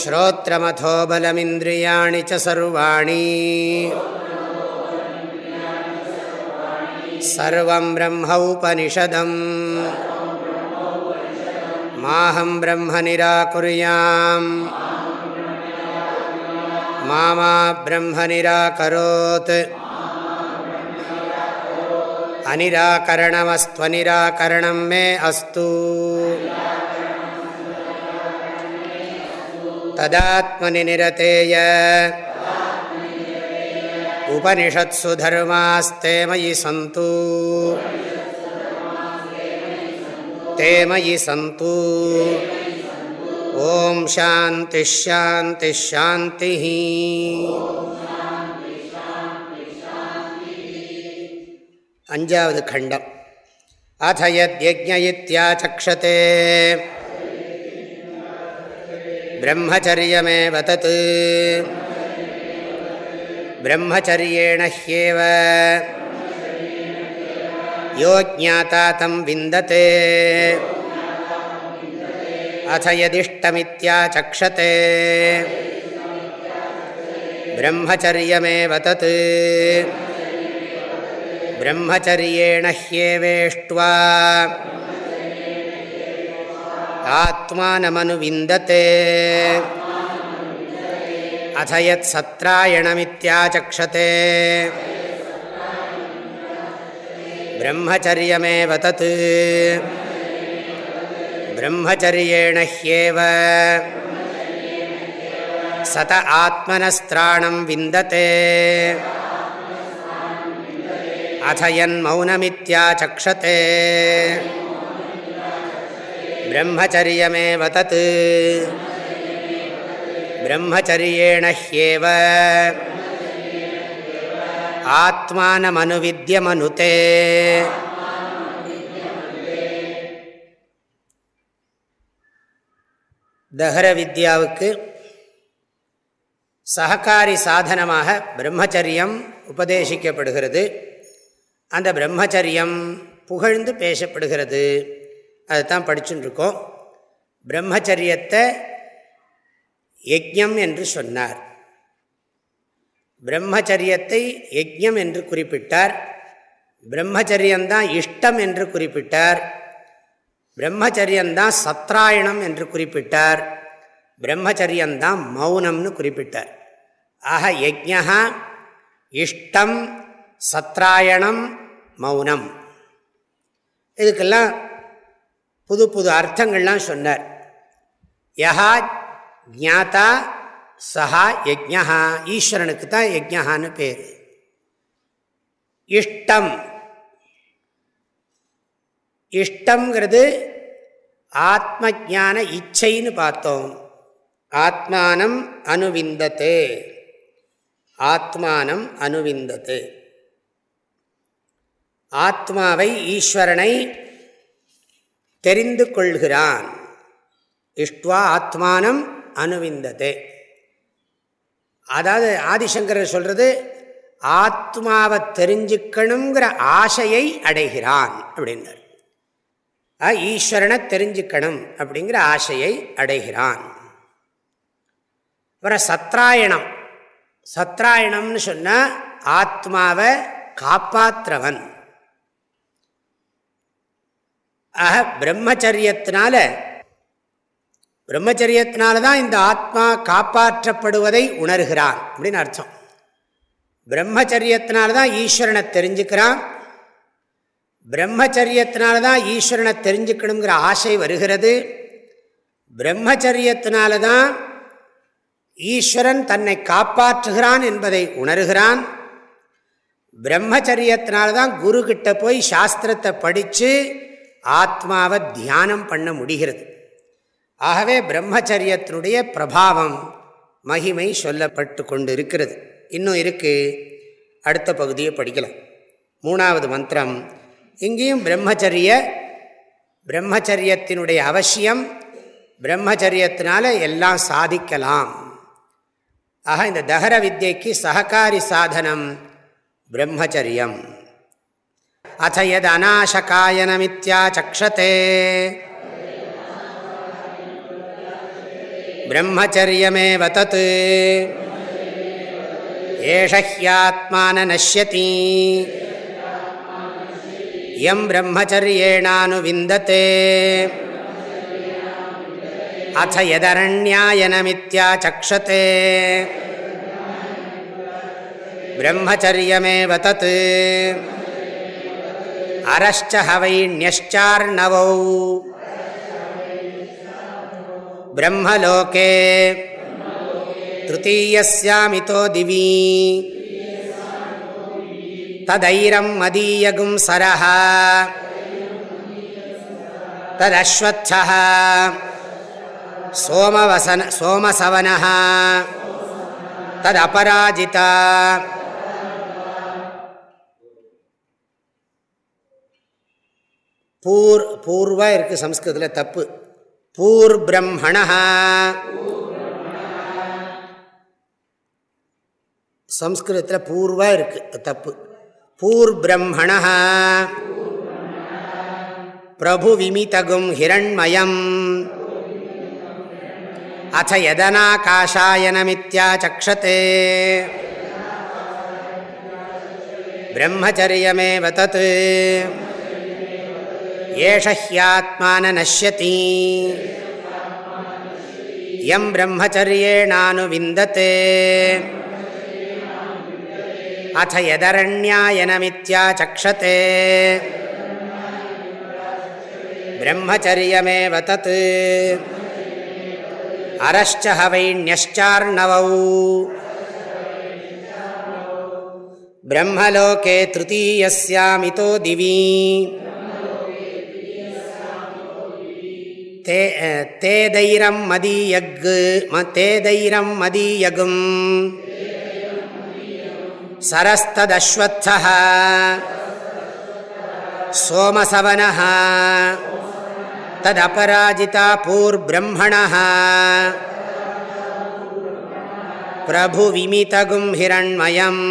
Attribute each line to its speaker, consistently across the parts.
Speaker 1: श्रोत्रमथो बलमिन्द्रियाणि च सर्वाणि सर्वं ब्रह्मौपनिषदम् माहं ब्रह्म निराकुर्याम् मा मा ब्रह्म निराकरोत् अनिराकरणमस्त्वनिराकरणं मे अस्तु तदात्मनि निरतेय उपनिषत्सु धर्मास्ते मयि सन्तु ते मयि सन्तु ॐ शान्तिश्शान्तिश्शान्तिः अञ्जावद् खण्डम् अथ यद्यज्ञ इत्याचक्षते ब्रह्मचर्यमेव तत् ब्रह्मचर्येण ह्येव यो ज्ञाता तं विन्दते अथ यदिष्टमित्याचक्षते ब्रह्मचर्यमेव तत् ब्रह्मचर्येण ह्येवेष्ट्वा आत्मानमनुविन्दते अथ यत्सत्रायणमित्याचक्षते ब्रह्मचर्यमेव तत् ब्रह्मचर्येण ह्येव सत आत्मनस्त्राणं विन्दते अथ यन्मौनमित्याचक्षते ब्रह्मचर्यमेव तत् ब्रह्मचर्येण ह्येव आत्मानमनुविद्यमनुते தஹர வித்யாவுக்கு சககாரி சாதனமாக பிரம்மச்சரியம் உபதேசிக்கப்படுகிறது அந்த பிரம்மச்சரியம் புகழ்ந்து பேசப்படுகிறது அதுதான் தான் இருக்கோம் பிரம்மச்சரியத்தை யஜ்யம் என்று சொன்னார். பிரம்மச்சரியத்தை யஜ்யம் என்று குறிப்பிட்டார். பிரம்மச்சரியந்தான் இஷ்டம் என்று குறிப்பிட்டார். பிரம்மச்சரியந்தான் சத்ராயணம் என்று குறிப்பிட்டார். பிரம்மச்சரியந்தான் மௌனம்னு குறிப்பிட்டார். ஆக யஜ்யா இஷ்டம் சத்ராயணம் மௌனம். இதுக்கெல்லாம் புது புது அர்த்தங்கள்லாம் சொன்னார். யஹா ஜாத்தா சஹா யஜ்யா ஈஸ்வரனுக்கு தான் யஜ்யான்னு பேர். இஷ்டம். இஷ்டங்கிறது ஆத்ம ஜான இச்சைன்னு பார்த்தோம். ஆத்மானம் அனுவிந்தத்தே ஆத்மானம் அனுவிந்தத்து ஆத்மாவை ஈஸ்வரனை தெரிந்து கொள்கிறான் இஷ்டுவா ஆத்மானம் அனுவிந்தது அதாவது ஆதிசங்கரர் சொல்கிறது ஆத்மாவை தெரிஞ்சுக்கணுங்கிற ஆசையை அடைகிறான் அப்படின்னார். ஈஸ்வரனை தெரிஞ்சுக்கணும் அப்படிங்கிற ஆசையை அடைகிறான். அப்புறம் சத்ராயணம். சத்ராயணம்னு சொன்னால் ஆத்மாவை காப்பாற்றுறவன் ஆக பிரம்மச்சரியத்தினால பிரம்மச்சரியத்தினால தான் இந்த ஆத்மா காப்பாற்றப்படுவதை உணர்கிறான் அப்படின்னு அர்த்தம். பிரம்மச்சரியத்தினால தான் ஈஸ்வரனை தெரிஞ்சுக்கிறான். பிரம்மச்சரியத்தினால தான் ஈஸ்வரனை தெரிஞ்சுக்கணுங்கிற ஆசை வருகிறது. பிரம்மச்சரியத்தினால தான் ஈஸ்வரன் தன்னை காப்பாற்றுகிறான் என்பதை உணர்கிறான். பிரம்மச்சரியத்தினால தான் குரு போய் சாஸ்திரத்தை படித்து ஆத்மாவை தியானம் பண்ண முடிகிறது. ஆகவே பிரம்மச்சரியத்தினுடைய பிரபாவம் மகிமை சொல்லப்பட்டு கொண்டு இருக்கிறது இன்னும் இருக்குது அடுத்த பகுதியை படிக்கலாம். மூணாவது மந்திரம் இங்கேயும் பிரம்மச்சரிய பிரம்மச்சரியத்தினுடைய அவசியம் பிரம்மச்சரியத்தினால எல்லாம் சாதிக்கலாம். ஆக இந்த தகர வித்யைக்கு சககாரி சாதனம் பிரம்மச்சரியம். அಥ यदनाशकायनमित्याचक्षते ब्रह्मचर्यमेव तत् एष ह्यात्माननश्यति यं ब्रह्मचर्येणानुविन्दते अथ यदरण्यायनमित्याचक्षते ब्रह्मचर्यमेव तत् अरश्च हवैण्यश्चार्णवौ ब्रह्मलोके तृतीयस्यामितो दिवी तदैरं मदीयगुं सरः तदश्वत्थः सोमवसन सोमसवनः तदपराजिता பூர் பூர்வா இருக்குது சம்ஸ்கிருதத்தில் தப்பு. பூர் பிரம்மணா. சம்ஸ்கிருதத்தில் பூர்வா இருக்குது தப்பு. பூர் பிரம்மணா. பிரபுவிமிதகும் ஹிரண்மயம். அಥ यदनाकाशायनमित्याचक्षते ब्रह्मचर्यमेव तत् एष ह्यात्मान नश्यति यं ब्रह्मचर्येणानुविन्दते अथ यदरण्यायनमित्याचक्षते ब्रह्मचर्यमेव तत् அரஷ்ச ஹவைண்யஷ்சார்ணவௌ பிரம்மலோகே திருத்தீயஸ்யாமிதோ தே தேதைரம் மதியக்கு தேதைரம் மதியகும். சரஸ்ததஸ்வத்த சோமசவன ததபராஜிதா பூர்பிரம்மண பிரபுவிமிதகும் ஹிரண்மயம்.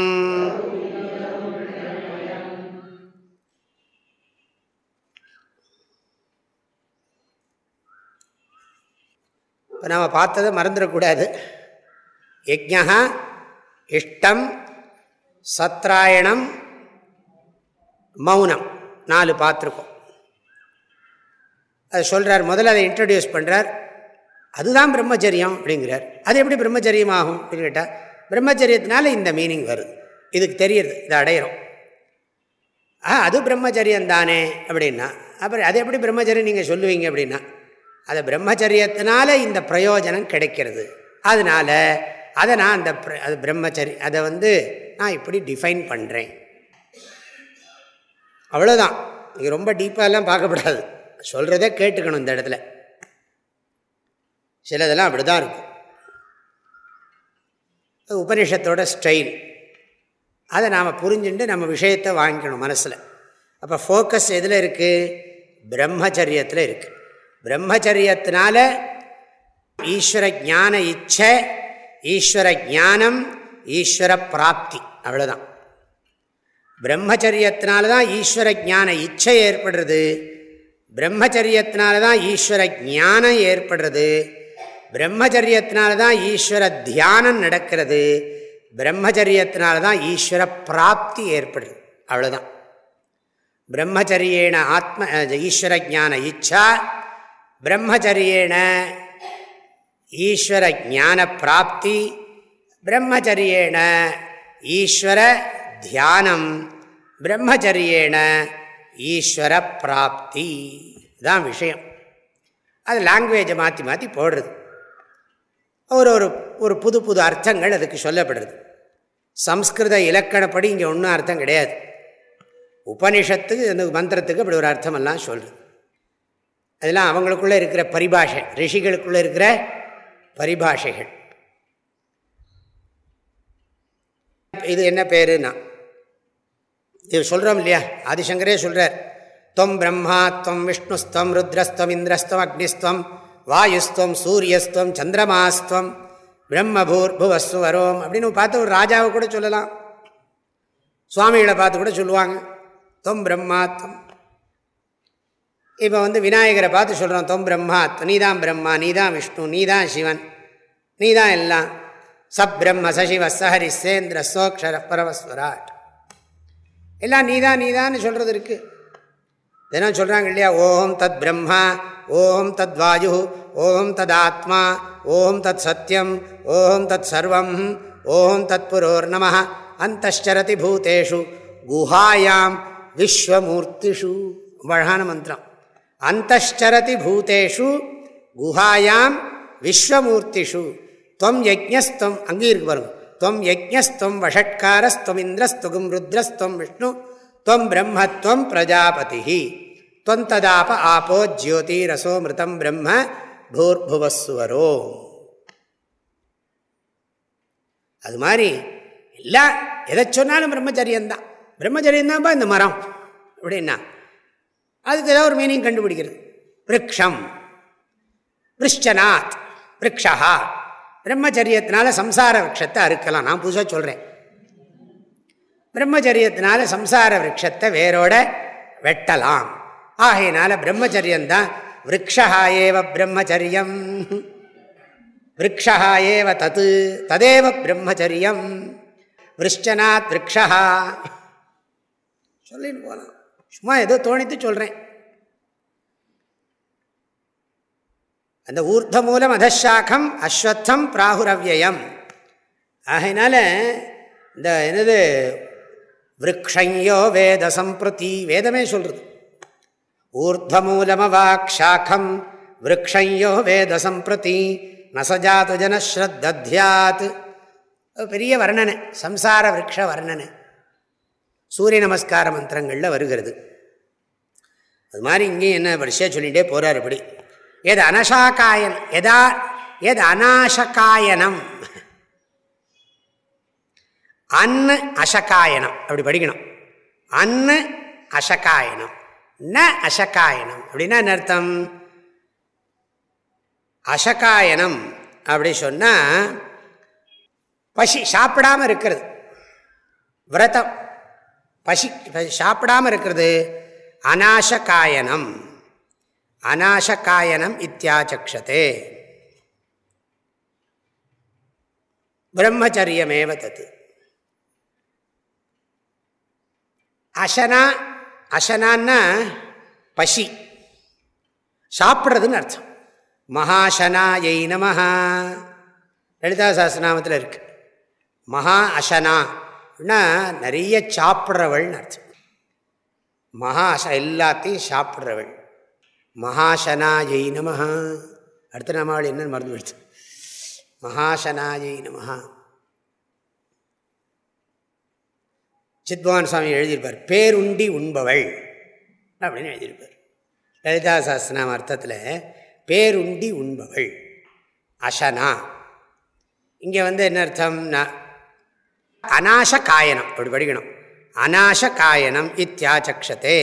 Speaker 1: இப்போ நம்ம பார்த்ததை மறந்துடக்கூடாது. யஜா இஷ்டம் சத்ராயணம் மௌனம். நாலு பார்த்துருக்கோம். அதை சொல்கிறார் முதல்ல அதை இன்ட்ரடியூஸ் பண்ணுறார் அதுதான் பிரம்மச்சரியம் அப்படிங்கிறார். அது எப்படி பிரம்மச்சரியம் ஆகும் அப்படின்னு கேட்டால் பிரம்மச்சரியத்தினால இந்த மீனிங் வருது. இதுக்கு தெரியுது இதை அடையிறோம். ஆ அது பிரம்மச்சரியம் தானே அப்படின்னா அப்புறம் அது எப்படி பிரம்மச்சரியம் நீங்கள் சொல்லுவீங்க அப்படின்னா அது பிரம்மச்சரியத்தினால இந்த பிரயோஜனம் கிடைக்கிறது. அதனால் அதை நான் அந்த அது பிரம்மச்சரி அதை வந்து நான் இப்படி டிஃபைன் பண்ணுறேன் அவ்வளோதான் இது ரொம்ப டீப்பாகலாம் பார்க்கப்படாது. சொல்கிறதே கேட்டுக்கணும் இந்த இடத்துல. சிலதெல்லாம் அப்படி தான் இருக்கும் உபனிஷத்தோட ஸ்டைல் அதை நாம் புரிஞ்சுட்டு நம்ம விஷயத்தை வாங்கிக்கணும் மனசில். அப்போ ஃபோக்கஸ் எதில் இருக்குது பிரம்மச்சரியத்தில் இருக்குது பிரம்மச்சரியத்தினால ஈஸ்வர ஜான இச்சை ஈஸ்வர ஜானம் ஈஸ்வர பிராப்தி அவ்வளோதான் பிரம்மச்சரியத்தினால தான் ஈஸ்வர ஜான இச்சை ஏற்படுறது. பிரம்மச்சரியத்தினால தான் ஈஸ்வர ஜானம் ஏற்படுறது. பிரம்மச்சரியத்தினால தான் ஈஸ்வர தியானம் நடக்கிறது. பிரம்மச்சரியத்தினால தான் ஈஸ்வர பிராப்தி ஏற்படுது. அவ்வளோதான் பிரம்மச்சரியேன ஆத்ம ஈஸ்வர ஜான இச்சா பிரம்மச்சரியேன ஈஸ்வர ஜான பிராப்தி பிரம்மச்சரியேன ஈஸ்வர தியானம். பிரம்மச்சரியேன ஈஸ்வர பிராப்தி. தான் விஷயம். அது லாங்குவேஜை மாற்றி மாற்றி போடுறது. ஒரு ஒரு ஒரு புது புது அர்த்தங்கள் அதுக்கு சொல்லப்படுறது. சம்ஸ்கிருத இலக்கணப்படி இங்கே ஒன்றும் அர்த்தம் கிடையாது. உபனிஷத்துக்கு இந்த மந்திரத்துக்கு அப்படி ஒரு அர்த்தமெல்லாம் சொல்கிறது அதெல்லாம் அவங்களுக்குள்ளே இருக்கிற பரிபாஷை ரிஷிகளுக்குள்ளே இருக்கிற பரிபாஷைகள். இது என்ன பேருன்னா இது சொல்கிறோம் இல்லையா? ஆதிசங்கரே சொல்கிறார் தொம் பிரம்மா தொம் விஷ்ணுஸ்தம் ருத்ரஸ்தம் இந்திரஸ்தம் அக்னிஸ்தம் வாயுஸ்தம் சூரியஸ்தம் சந்திரமாஸ்தம் பிரம்மபூர் புவஸ்வரோம் அப்படின்னு பார்த்து ஒரு ராஜாவை கூட சொல்லலாம். சுவாமிகளை பார்த்து கூட சொல்லுவாங்க. தொம் பிரம்மாத்தம் இப்போ வந்து விநாயகரை பார்த்து சொல்கிறோம் தொம் பிரம்மா நீ தான் பிரம்மா நீதான் விஷ்ணு நீதான் சிவன் நீதான் எல்லாம். சப் பிரம்ம சசிவ சஹரி சேந்திர சோக்ஷர பரவஸ்வராட் எல்லாம் நீதான் நீதான்னு சொல்கிறது இருக்குது தினம் சொல்கிறாங்க இல்லையா ஓம் தத் பிரம்மா ஓம் தத் வாயு ஓம் தத் ஆத்மா ஓம் தத் சத்தியம் ஓம் தத் சர்வம் ஓம் தத் புரோர் நம அந்தரதி பூத்தேஷு குஹாயாம் விஸ்வமூர்த்திஷு. அழகான மந்திரம். அந்தரதி பூதேஷு குஹாயாம் விஸ்வமூர்த்திஷு தொம் யஜ்யஸ்தம் அங்கே இருக்கு பாருங்க தொம் யஜ்யஸ்தம் வஷட்காரஸ்தம் இந்திரஸ்துகும் ருத்ரஸ்தம் விஷ்ணு தொம் பிரம்மத்வம் பிரஜாபதி துவம் ததாப ஆபோ ஜோதி ரசோ மிருதம் பிரம்ம பூர்புவஸ்வரோ அது மாதிரி எல்லாம் எதை சொன்னாலும் பிரம்மச்சரியந்தான் பிரம்மச்சரியந்தான்ப்பா இந்த மரம் அப்படின்னா அதுக்கு ஏதாவது ஒரு மீனிங் கண்டுபிடிக்கிறது. விரக்ஷம். விருஷ்டநாத். விரக்ஷா பிரம்மச்சரியத்தினால சம்சார விரக்ஷத்தை அறுக்கலாம். நான் புதுசாக சொல்கிறேன் பிரம்மச்சரியத்தினால சம்சார விரக்ஷத்தை வேரோட வெட்டலாம். ஆகையினால பிரம்மச்சரியந்தான் விரக்ஷா ஏவ பிரம்மச்சரியம். விரக்ஷா ஏவ தத்து ததேவ பிரம்மச்சரியம். விருஷ்டனாத் விரக்ஷா சொல்லிட்டு போகலாம் சும்மா ஏதோ தோணித்து சொல்கிறேன் அந்த ஊர்த மூலம் அதஷாக்கம் அஸ்வத்தம் பிராகுரவ்யம் ஆகையினால இந்த என்னது விரக்ஷயோ வேத சம்பிரதி வேதமே சொல்கிறது ஊர்த ஊர்தமூலமவாக்ஷாக்கம் விரக்ஷயோ வேத சம்பிரதி நசஜாத்து ஜனஸ்ரத்தத்யாத் பெரிய வர்ணனை சம்சார விரக்ஷ வர்ணனை. சூரிய நமஸ்கார மந்திரங்களில் வருகிறது. அது மாதிரி இங்கேயும் என்ன வரிசையாக சொல்லிகிட்டே போகிறார் இப்படி. எது அனசாக்காயன் எதா எது அநாசகாயனம் அன்னு அசகாயனம் அப்படி படிக்கணும். அன்னு அசகாயனம் ந அசகாயனம் அப்படின்னா என்ன அர்த்தம்? அசகாயனம் அப்படி சொன்னால் பசி சாப்பிடாமல் இருக்கிறது. விரதம். பசி சாப்பிடாமல் இருக்கிறது. அநாசகாயனம். அநாசகாயனம் இத்தியாச்சக்ஷதே பிரம்மச்சரியமேவ தத்து. அசனா அசனான்னா பசி. சாப்பிட்றதுன்னு அர்த்தம். மகாசனாயை நமஹா. லலிதா சாஸ்திரநாமத்தில் இருக்கு. மகா அசனா. அப்படின்னா நிறைய சாப்பிட்றவள்னு அர்த்தம். மகா எல்லாத்தையும் சாப்பிட்றவள். மகாசனாயை நமஹா. அடுத்த நாமாவளி என்னன்னு மறந்து போயிடுச்சு. மகாசனாயை நமஹா. சித்வான் சுவாமி எழுதியிருப்பார் பேருண்டி உண்பவள் அப்படின்னு எழுதியிருப்பார். லலிதா சாஸ்திரம் அர்த்தத்தில் பேருண்டி உண்பவள் அசனா. இங்கே வந்து என்ன அர்த்தம்னா அநாச காயனம் அப்படி படிக்கணும். அநாச காயனம் இத்தியாச்சக்ஷத்தே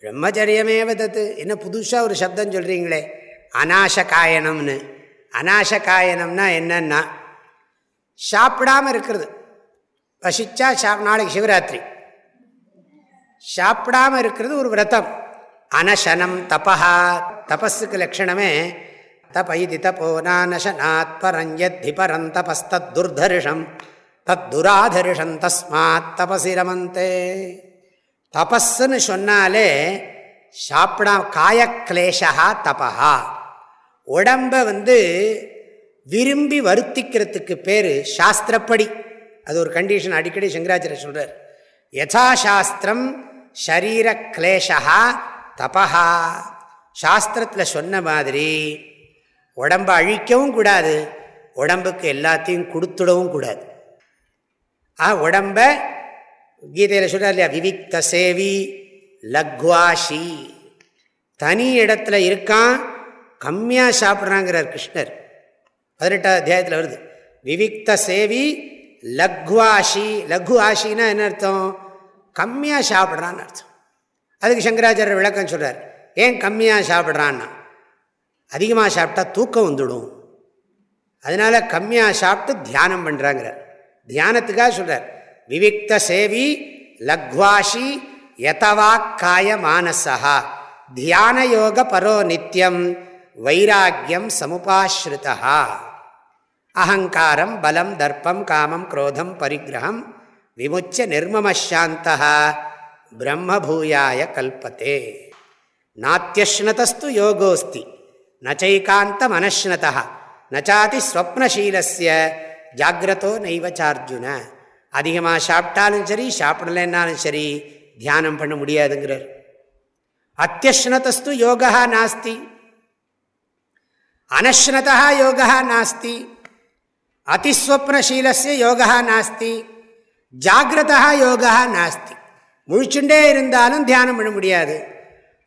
Speaker 1: பிரம்மச்சரியமே தத்து. என்ன புதுசாக ஒரு சப்தம் சொல்கிறீங்களே அநாச காயனம்னு அநாச காயனம்னா என்னன்னா சாப்பிடாமல் இருக்கிறது. பசிச்சா சா நாளைக்கு சிவராத்திரி. சாப்பிடாமல் இருக்கிறது ஒரு விரதம். அனசனம் தபா தபஸுக்கு லட்சணமே தப இது தபோ நானசனாத் பரஞ்சத்தி பரந்தபஸ்துர்தர்ஷம் துர்தர்ஷம் தத் தஸ்மாத் தபசி ரமந்தே தபஸ்ன்னு சொன்னாலே சாப்பிடா காயக்லேஷா தபா உடம்ப வந்து விரும்பி வருத்திக்கிறதுக்கு பேர் சாஸ்திரப்படி. அது ஒரு கண்டிஷன் அடிக்கடி சங்கராச்சாரிய சொல்கிறார் யதாசாஸ்திரம் ஷரீர கிளேஷா தபா சாஸ்திரத்தில் சொன்ன மாதிரி உடம்பை அழிக்கவும் கூடாது உடம்புக்கு எல்லாத்தையும் கொடுத்துடவும் கூடாது. ஆ உடம்ப கீதையில் சொல்கிறார் இல்லையா? விவிக்த சேவி லக்வாஷி. தனி இடத்துல இருக்கான் கம்மியாக சாப்பிட்றாங்கிறார் கிருஷ்ணர். பதினெட்டாவது அத்தியாயத்தில் வருது. விவிக்த சேவி லக்வாஷி. லகு ஆஷின்னா என்ன அர்த்தம்? கம்மியாக சாப்பிட்றான்னு அர்த்தம். அதுக்கு சங்கராச்சாரியர் விளக்கம் சொல்கிறார் ஏன் கம்மியாக சாப்பிட்றான்னா? அதிகமாக சாப்பிட்டா தூக்கம் வந்துடும். அதனால் கம்மியாக சாப்பிட்டு தியானம் பண்ணுறாங்கிறார் தியானத்துக்காக சொல்கிறார் விவிக்த சேவி லக்வாஷி யதவாக்காய மானசா தியான யோக பரோ நித்தியம் வைராக்கியம் சமுபாஸ்ருதா அகங்காரம் பலம் தர்ப்பம் காமம் குரோதம் பரிகிரகம் விமுச்ச நிர்மமசாந்த பிரம்மபூயாய கல்பத்தே. நாத்தியஷ்ணதஸ்து யோகோஸ்தி. நச்சைகாந்த மனஷ்ணதா நச்சாதி ஸ்வப்னசீலஸ்ய. ஜாகிரதோ நைவச்சார்ஜுன அதிகமாக சாப்பிட்டாலும் சரி சாப்பிடலைன்னாலும் சரி தியானம் பண்ண முடியாதுங்கிறார். அத்தியஷ்ணதஸ்து யோகா நாஸ்தி. அனஷ்னதா யோகா நாஸ்தி. அதிஸ்வப்னசீலஸ்ய யோகா நாஸ்தி. ஜாகிரதா யோகா நாஸ்தி. முழிச்சுண்டே இருந்தாலும் தியானம் பண்ண முடியாது.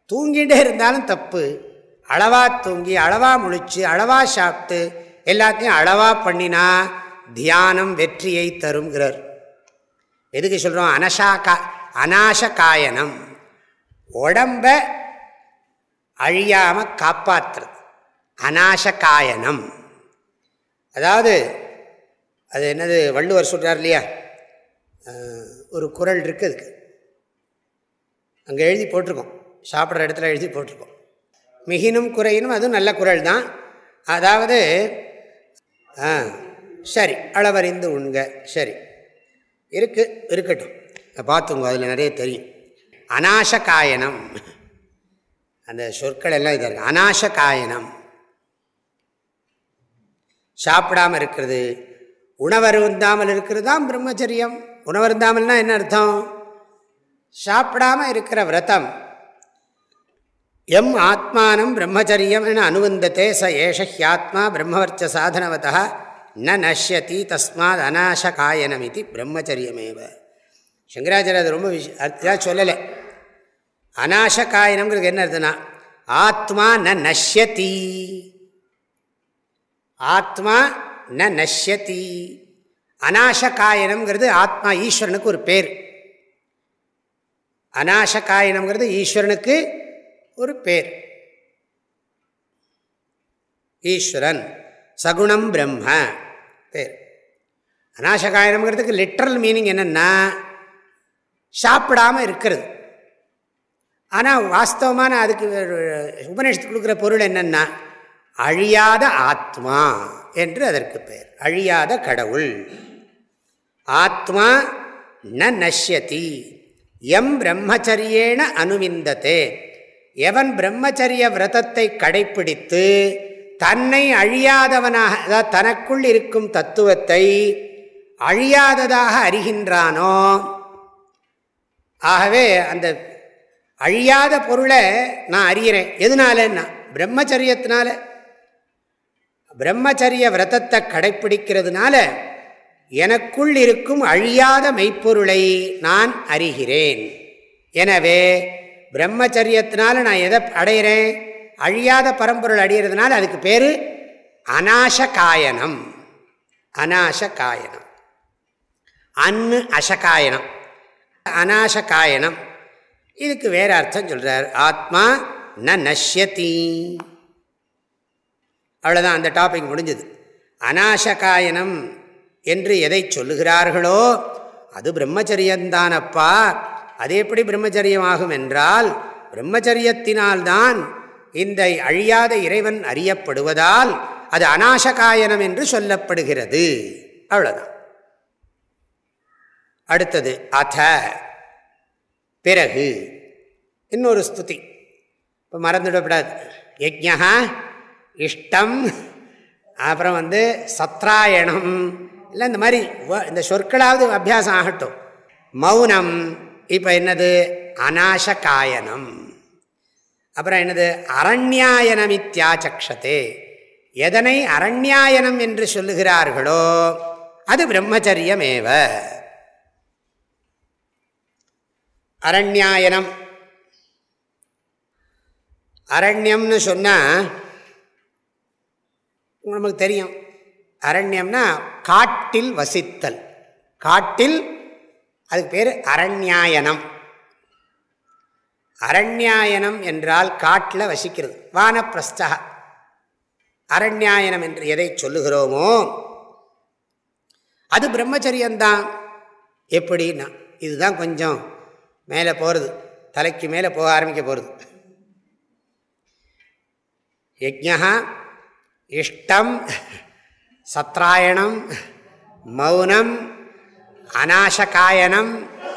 Speaker 1: தூங்கிட்டே இருந்தாலும் தப்பு. அளவாக தூங்கி அளவாக முழிச்சு அளவாக சாப்பிட்டு எல்லாத்தையும் அளவாக பண்ணினா தியானம் வெற்றியை தருங்கிறார் எதுக்கு சொல்கிறோம் அனசாக்கா அநாசகாயனம் உடம்ப அழியாமல் காப்பாற்றுறது அநாசகாயனம் அதாவது அது என்னது? வள்ளுவர் சொல்கிறார் இல்லையா? ஒரு குரல் இருக்குது அதுக்கு. அங்கே எழுதி போட்டிருக்கோம். சாப்பிட்ற இடத்துல எழுதி போட்டிருக்கோம். மிகினும் குறையினும் அதுவும் நல்ல குரல் தான். அதாவது ஆ சரி அளவறிந்து உண்க. சரி. இருக்கு இருக்கட்டும். பார்த்துங்க அதில் நிறைய தெரியும். அநாசகாயனம். அந்த சொற்கள் எல்லாம் இதாக இருக்கு. அநாசகாயனம். சாப்பிடாமல் இருக்கிறது. உணவருந்தாமல் இருக்கிறது தான் பிரம்மச்சரியம். உணவருந்தாமல்னா என்ன அர்த்தம்? சாப்பிடாமல் இருக்கிற விரதம். எம் ஆத்மானம் பிரம்மச்சரியம் என அனுவந்தத்தே ச ஏஷஹ்யாத்மா பிரம்மவர்ச்ச சாதனவதா. ந நஷ்யதி தஸ்மாத் அநாச காயனம் இது பிரம்மச்சரியமேவ. சங்கராச்சாரியர் ரொம்ப விஷ அர்த்தம் சொல்லலை. அநாச காயனம்ங்கிறது என்ன அர்த்தம்னா ஆத்மா ந நஷ்யதி. ஆத்மா ந நஷ்யதி. அநாசகாயனம்ங்கிறது ஆத்மா ஈஸ்வரனுக்கு ஒரு பேர். அநாசகாயனம்ங்கிறது ஈஸ்வரனுக்கு ஒரு பேர். ஈஸ்வரன். சகுணம் பிரம்ம. பேர். அநாசகாயனம்ங்கிறதுக்கு லிட்ரல் மீனிங் என்னென்னா சாப்பிடாமல் இருக்கிறது. ஆனால் வாஸ்தவமான அதுக்கு உபநிஷத்து கொடுக்குற பொருள் என்னென்னா அழியாத ஆத்மா என்று அதற்கு பெயர் அழியாத கடவுள். ஆத்மா ந நஷ்யதி. எம் பிரம்மச்சரியேன அனுவிந்ததே எவன் பிரம்மச்சரிய விரதத்தை கடைப்பிடித்து தன்னை அழியாதவனாக அதாவது தனக்குள் இருக்கும் தத்துவத்தை அழியாததாக அறிகின்றானோ? ஆகவே அந்த அழியாத பொருளை நான் அறிகிறேன். எதனாலன்னா பிரம்மச்சரியத்தினால. பிரம்மச்சரிய விரதத்தை கடைப்பிடிக்கிறதுனால எனக்குள் இருக்கும் அழியாத மெய்ப்பொருளை நான் அறிகிறேன். எனவே பிரம்மச்சரியத்தினால நான் எதை அடைகிறேன்? அழியாத பரம்பொருள் அடைகிறதுனால அதுக்கு பேர் அநாசகாயனம். அநாசகாயனம். அன்னு அசகாயனம். அநாசகாயனம். இதுக்கு வேற அர்த்தம் சொல்கிறார் ஆத்மா ந நஷ்யதி. அவ்வளோதான் அந்த டாபிக் முடிஞ்சது. அநாசகாயனம் என்று எதை சொல்லுகிறார்களோ அது பிரம்மச்சரியந்தானப்பா. அது எப்படி பிரம்மச்சரியமாகும் என்றால் பிரம்மச்சரியத்தினால்தான் இந்த அழியாத இறைவன் அறியப்படுவதால் அது அநாசகாயனம் என்று சொல்லப்படுகிறது. அவ்வளோதான் அடுத்தது அத. பிறகு இன்னொரு ஸ்துதி. இப்போ மறந்துவிடப்படாது யஜ்யா இஷ்டம் அப்புறம் வந்து சத்ராயணம். இல்லை இந்த மாதிரி இந்த சொற்களாவது அபியாசம் ஆகட்டும். மௌனம் இப்போ என்னது? அநாசகாயனம். அப்புறம் என்னது? அரண்யாயனமித்யாச்சக்ஷத்தே எதனை அரண்யாயனம் என்று சொல்லுகிறார்களோ அது பிரம்மச்சரியமேவ. அரண்யாயனம். அரண்யம்னு சொன்னால் நமக்கு தெரியும். அரண்யம்னா காட்டில் வசித்தல். காட்டில் அதுக்கு பேர் அரண்யாயனம். அரண்யாயனம் என்றால் காட்டில் வசிக்கிறது. வானப்பிரஸ்தா அரண்யாயனம் என்று எதை சொல்லுகிறோமோ அது பிரம்மச்சரியந்தான். எப்படின்னா இதுதான் கொஞ்சம் மேலே போகிறது தலைக்கு மேலே போக ஆரம்பிக்க போகிறது யஜா இஷ்டம் சத்ராயணம் மௌனம் அநாசகாயனம்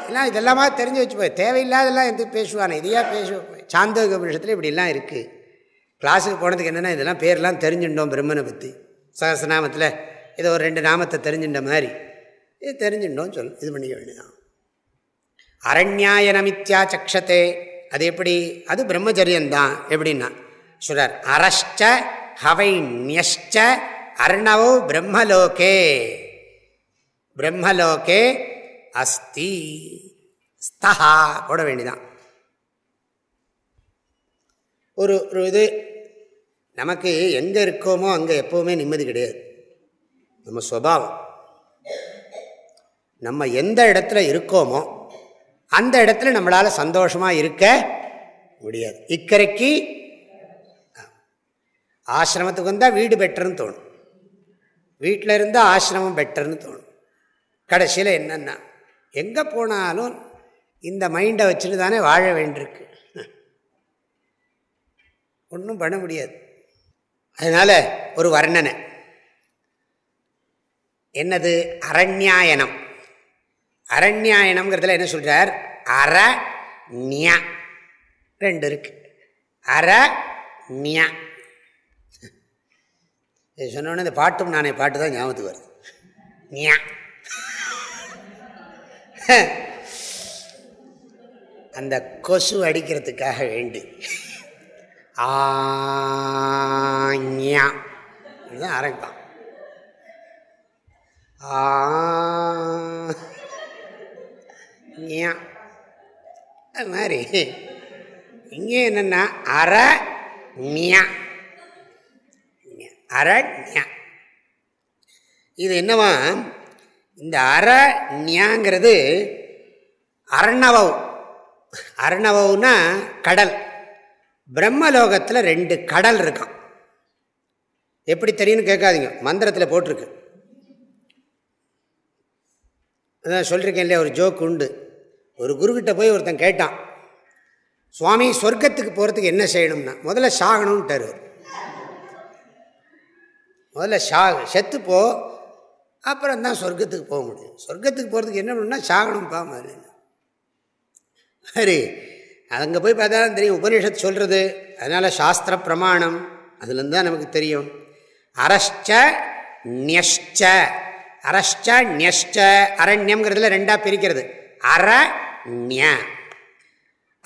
Speaker 1: எல்லாம் இதெல்லாமா தெரிஞ்சு வச்சு போய் தேவையில்லாதெல்லாம் எந்த பேசுவானே இதையா பேசுவோம் சாந்தோக விஷயத்தில் இப்படிலாம் இருக்குது கிளாஸுக்கு போனதுக்கு என்னென்னா இதெல்லாம் பேர்லாம் தெரிஞ்சுட்டோம் பிரம்மனை பற்றி சகசநாமத்தில் ஏதோ ஒரு ரெண்டு நாமத்தை தெரிஞ்சுட்ட மாதிரி. இது தெரிஞ்சுட்டோம் சொல் இது பண்ணிக்க வேண்டியதான் அரண்யாயனமித்யா சக்ஷத்தே. அது எப்படி? அது பிரம்மச்சரியந்தான். எப்படின்னா சுடர் அரஷ்ட ஹவைன்யஷ்ட அர்ணவோ பிரம்மலோகே. பிரம்மலோகே அஸ்தி ஸ்தஹா போட வேண்டிதான். ஒரு ஒரு இது நமக்கு எங்கே இருக்கோமோ அங்கே எப்போவுமே நிம்மதி கிடையாது. நம்ம சுவாவம் நம்ம எந்த இடத்துல இருக்கோமோ அந்த இடத்துல நம்மளால் சந்தோஷமாக இருக்க முடியாது. இக்கரைக்கு ஆசிரமத்துக்கு வந்தால் வீடு பெட்டர்னு தோணும். வீட்டில் இருந்தால் ஆசிரமம் பெட்டர்னு தோணும். கடைசியில் என்னென்னா எங்கே போனாலும் இந்த மைண்டை வச்சுட்டு தானே வாழ வேண்டியிருக்கு. ஒன்றும் பண்ண முடியாது. அதனால் ஒரு வர்ணனை. என்னது? அரண்யாயனம் அரண்யாயனம்ங்கிறதுல என்ன சொல்கிறார் அர நியா ரெண்டு இருக்கு. அர நியா சொன்னோன்னே இந்த பாட்டும் நானே பாட்டு தான் ஞாபகத்துக்கு வருது. நியா அந்த கொசு அடிக்கிறதுக்காக வேண்டி. ஆ இதுதான் ஆரம்பிப்பான். அது மாதிரி. இங்கே என்னென்னா அர நியா அரண்யா இது என்னவா? இந்த அரண்யாங்கிறது அர்ணவவ். அர்ணவவுனா கடல். பிரம்மலோகத்தில் ரெண்டு கடல் இருக்கான் எப்படி தெரியும்னு கேட்காதீங்க. மந்திரத்தில் போட்டிருக்கு. அதான் சொல்லியிருக்கேன் இல்லையா ஒரு ஜோக்கு உண்டு. ஒரு குருக்கிட்ட போய் ஒருத்தன் கேட்டான் சுவாமி சொர்க்கத்துக்கு போகிறதுக்கு என்ன செய்யணும்னா? முதல்ல சாகணும்ன்ட்டார் முதல்ல ஷாகு செத்துப்போ அப்புறம் தான் சொர்க்கத்துக்கு போக முடியும். சொர்க்கத்துக்கு போகிறதுக்கு என்ன பண்ணணும்னா சாகணும்ப்பா மாதிரி சரி அங்கே போய் பார்த்தா தான் தெரியும் உபனிஷத் சொல்கிறது அதனால் சாஸ்திர பிரமாணம் அதுலேருந்து தான் நமக்கு தெரியும். அரஷ்ட நியஷ்ட அரஷ்ட நியஷ்ட அரண்யம்ங்கிறதுல ரெண்டாக பிரிக்கிறது. அர நிய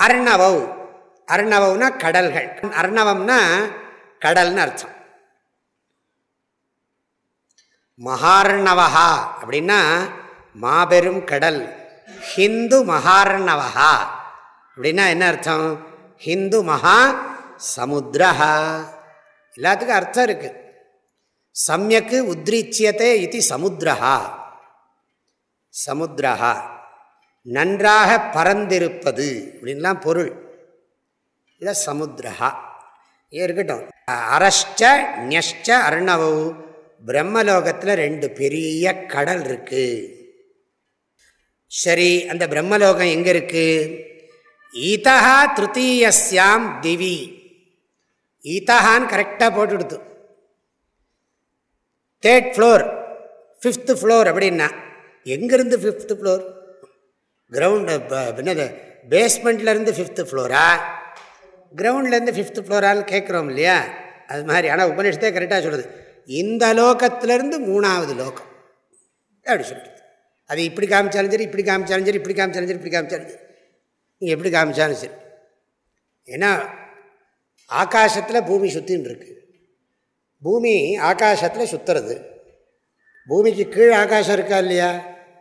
Speaker 1: அர்ணவவ் அர்ணவம்னா கடல்கள். அர்ணவம்னா கடல்னு அர்த்தம். மகார்ணவஹா. அப்படின்னா மாபெரும் கடல். ஹிந்து மகார்ணவஹா. அப்படின்னா என்ன அர்த்தம்? ஹிந்து மகா சமுத்திரஹா எல்லாத்துக்கும் அர்த்தம் இருக்குது சமயக்கு உத்ரீச்சியத்தை இது சமுத்திரஹா சமுத்திரஹா நன்றாக பறந்திருப்பது அப்படின்லாம் பொருள். இல்லை சமுத்திரஹா இருக்கட்டும். அரஷ்ட நியஷ்ட அர்ணவ். பிரம்மலோகத்தில் ரெண்டு பெரிய கடல் இருக்குது சரி அந்த பிரம்மலோகம் எங்கே இருக்குது ஈதா திருத்தீயஸ்யாம் திவி. ஈதஹான்னு கரெக்டாக போட்டுடுத்து. தேர்ட் ஃப்ளோர் ஃபிஃப்த்து ஃப்ளோர் அப்படின்னா எங்கேருந்து ஃபிஃப்த்து ஃப்ளோர் கிரவுண்டு என்னது பேஸ்மெண்ட்லேருந்து ஃபிஃப்த்து ஃப்ளோரா கிரவுண்ட்லேருந்து ஃபிஃப்த்து ஃப்ளோரான்னு கேட்குறோம் இல்லையா? அது மாதிரி ஆனால் உபநிஷத்தே கரெக்டாக சொல்லுது. இந்த லோகத்திலேருந்து மூணாவது லோகம். அப்படி சொல்லிட்டு அது இப்படி காமிச்சாலும் சரி இப்படி காமிச்சாலும் சரி இப்படி காமிச்சாலும் சரி இப்படி காமிச்சாலும் சரி. நீங்கள் எப்படி காமிச்சாலும் சரி. ஏன்னா ஆகாசத்தில் பூமி சுற்றின்னு இருக்கு. பூமி ஆகாசத்தில் சுற்றுறது பூமிக்கு கீழே ஆகாசம் இருக்கா இல்லையா?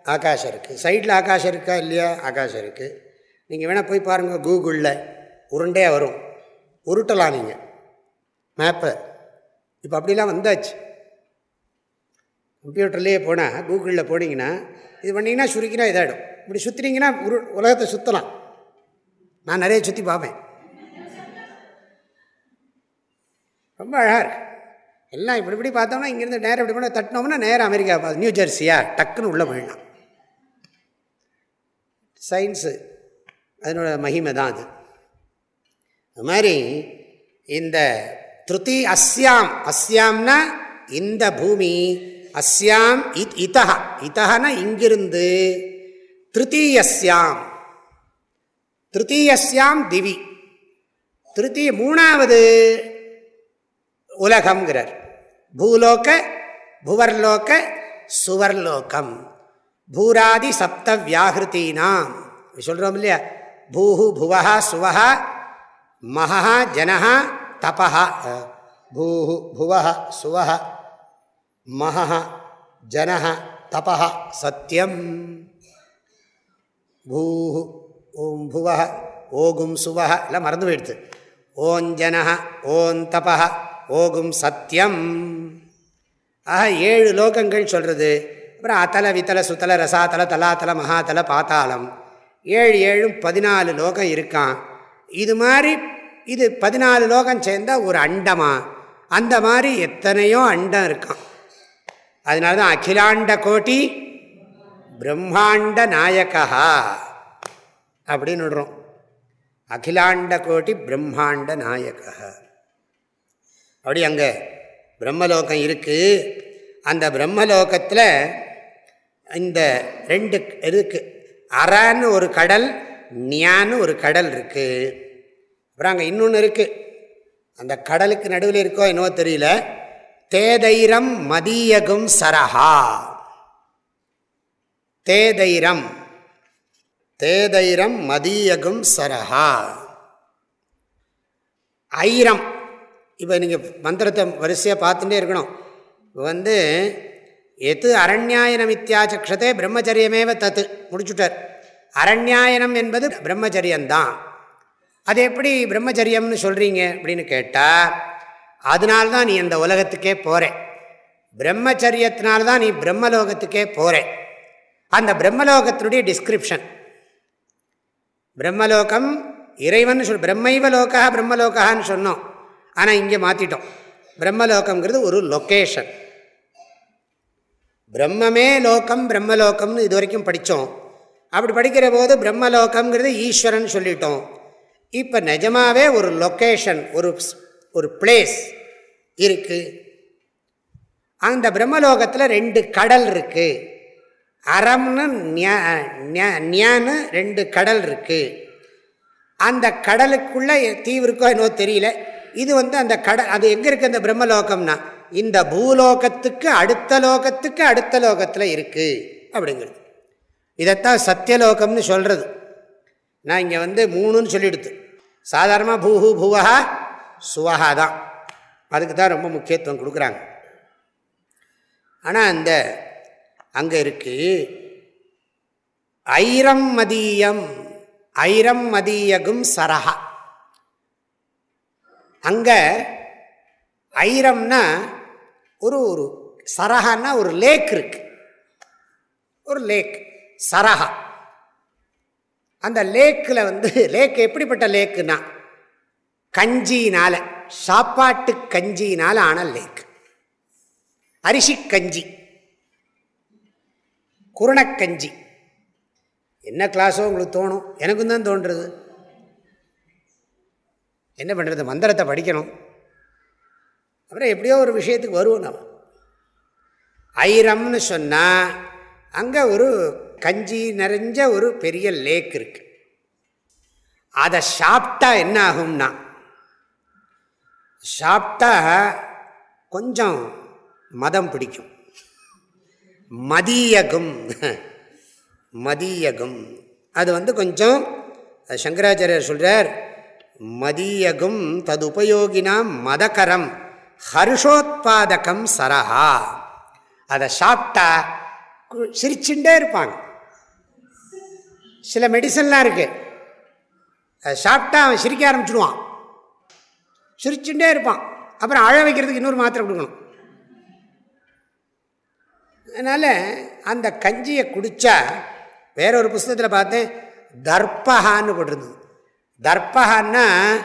Speaker 1: ஆகாசம் இருக்குது சைடில் ஆகாசம் இருக்கா இல்லையா? ஆகாசம் இருக்குது நீங்கள் வேணால் போய் பாருங்கள் கூகுளில். உருண்டையாக வரும். உருட்டலாம் நீங்கள் மேப்பை. இப்போ அப்படிலாம் வந்தாச்சு. கம்ப்யூட்டர்லேயே போனால் கூகுளில் போனீங்கன்னா இது பண்ணிங்கன்னா சுருக்கினா இதாகிடும் இப்படி சுற்றினீங்கன்னா உரு உலகத்தை சுற்றலாம் நான் நிறைய சுற்றி பார்ப்பேன். ரொம்ப அழகாக இருக்கு. எல்லாம் இப்படி இப்படி பார்த்தோம்னா இங்கேருந்து நேரம் இப்படி பண்ண தட்டினோம்னா நேரம் அமெரிக்கா பார்த்து நியூ ஜெர்சியா டக்குன்னு உள்ளே போயிடலாம். சயின்ஸு அதனோட மகிமை தான் அது. அது மாதிரி இந்த திருத்தி அஸ்யாம். அஸ்யாம்னா இந்த பூமி. அஸ்யாம் இத் இதா இதனா இங்கிருந்து. திருத்தீயஸ்யாம் திருத்தீயஸ்யாம் திவி. திருத்தீய மூணாவது உலகம்ங்கிறார். பூலோக புவர்லோக சுவர்லோகம். பூராதி சப்த வியாகிருத்தீனாம். சொல்கிறோம் இல்லையா? பூஹு புவஹா சுவஹா மகா ஜனஹா தபா பூஹு புவ சுவ மக ஜன தபா சத்தியம் பூஹு ஓம் புவ ஓகும் சுவ எல்லாம் மறந்து போயிடுது ஓஞ்சன ஓம் தப ஓகும் சத்தியம் ஆக ஏழு லோகங்கள் சொல்கிறது அப்புறம் அத்தல வித்தல சுத்தல ரசாத்தல தலாத்தல மகாத்தல பாத்தாளம். ஏழு ஏழும் பதினாலு லோகம் இருக்கான் இது மாதிரி இது பதினாலு லோகம் சேர்ந்தால் ஒரு அண்டமா? அந்த மாதிரி எத்தனையோ அண்டம் இருக்கான் அதனால தான் அகிலாண்ட கோட்டி பிரம்மாண்ட நாயக்கா அப்படின்னு விடுறோம். அகிலாண்ட கோட்டி பிரம்மாண்ட நாயக்கா அப்படி அங்கே பிரம்மலோகம் இருக்குது அந்த பிரம்மலோகத்தில் இந்த ரெண்டு இருக்குது அறன்னு ஒரு கடல் ஞான்னு ஒரு கடல் இருக்குது அப்புறம் அங்கே இன்னொன்று இருக்குது அந்த கடலுக்கு நடுவில் இருக்கோ என்னவோ தெரியல. தேதைரம் மதியகும் சரஹா. தேதைரம் தேதைரம் மதியகும் சரஹா. ஐரம். இப்போ நீங்கள் மந்திரத்தை வரிசையாக பார்த்துட்டே இருக்கணும். இப்போ வந்து எது அரண்யாயனம் இத்தியாச்சக்ஷதே பிரம்மச்சரியமேவ தத்து முடிச்சுட்டார். அரண்யாயனம் என்பது பிரம்மச்சரியந்தான் அது எப்படி பிரம்மச்சரியம்னு சொல்கிறீங்க அப்படின்னு கேட்டால் அதனால்தான் நீ அந்த உலகத்துக்கே போகிறேன் பிரம்மச்சரியத்தினால்தான் நீ பிரம்மலோகத்துக்கே போகிறேன் அந்த பிரம்மலோகத்தினுடைய டிஸ்கிரிப்ஷன் பிரம்மலோகம் இறைவன் சொல் பிரம்மைவ லோகா பிரம்மலோகான்னு சொன்னோம். ஆனால் இங்கே மாற்றிட்டோம் பிரம்மலோகங்கிறது ஒரு லொக்கேஷன் பிரம்மமே லோகம் பிரம்மலோகம்னு இது வரைக்கும் படித்தோம் அப்படி படிக்கிற போது பிரம்மலோகம்ங்கிறது ஈஸ்வரன் சொல்லிட்டோம். இப்போ நிஜமாகவே ஒரு லொக்கேஷன் ஒரு ஒரு பிளேஸ் இருக்குது அந்த பிரம்மலோகத்தில் ரெண்டு கடல் இருக்குது அறம்னு ஞான ரெண்டு கடல் இருக்குது அந்த கடலுக்குள்ளே தீவு இருக்கோ என்னோ தெரியல. இது வந்து அந்த கடல் அது எங்கே இருக்குது அந்த பிரம்மலோகம்னா இந்த பூலோகத்துக்கு அடுத்த லோகத்துக்கு அடுத்த லோகத்தில் இருக்குது அப்படிங்கிறது. இதைத்தான் சத்தியலோகம்னு சொல்கிறது நான் இங்கே வந்து மூணுன்னு சொல்லிடுது சாதாரணமாக பூஹு பூவஹா சுவஹா தான். அதுக்கு தான் ரொம்ப முக்கியத்துவம் கொடுக்குறாங்க. ஆனால் அந்த அங்கே இருக்குது ஐரம் மதியம் ஐரம் மதியகும் சரஹா. அங்கே ஐரம்னா ஒரு ஒரு சரஹான்னா ஒரு லேக் இருக்கு. ஒரு லேக் சரஹா. அந்த லேக்கில் வந்து லேக் எப்படிப்பட்ட லேக்குன்னா கஞ்சினால் சாப்பாட்டு கஞ்சினால் ஆன லேக். அரிசி கஞ்சி குருணக்கஞ்சி என்ன கிளாஸோ உங்களுக்கு தோணும்? எனக்கும் தான் தோன்றுறது. என்ன பண்ணுறது மந்திரத்தை படிக்கணும். அப்புறம் எப்படியோ ஒரு விஷயத்துக்கு வருவோம் நம்ம ஐரம்னு சொன்னால் அங்கே ஒரு கஞ்சி நிறைஞ்ச ஒரு பெரிய லேக் இருக்கு. அதை சாப்பிட்டா என்ன ஆகும்னா சாப்பிட்டா கொஞ்சம் மதம் பிடிக்கும். மதியகம். மதியகம். அது வந்து கொஞ்சம் சங்கராச்சாரியர் சொல்கிறார் மதியகம் தது உபயோகினா மதகரம் ஹர்ஷோத்பாதகம் சரஹா. அதை சாப்பிட்டா சிரிச்சுட்டே இருப்பாங்க. சில மெடிசன்லாம் இருக்குது அதை சாப்பிட்டா அவன் சிரிக்க ஆரம்பிச்சுடுவான். சிரிச்சுட்டே இருப்பான். அப்புறம் அழ வைக்கிறதுக்கு இன்னொரு மாத்திரை கொடுக்கணும். அதனால் அந்த கஞ்சியை குடித்தா வேற ஒரு புஸ்தகத்தில் பார்த்தேன் தர்பகான்னு போட்டிருந்தது. தர்பகான்னா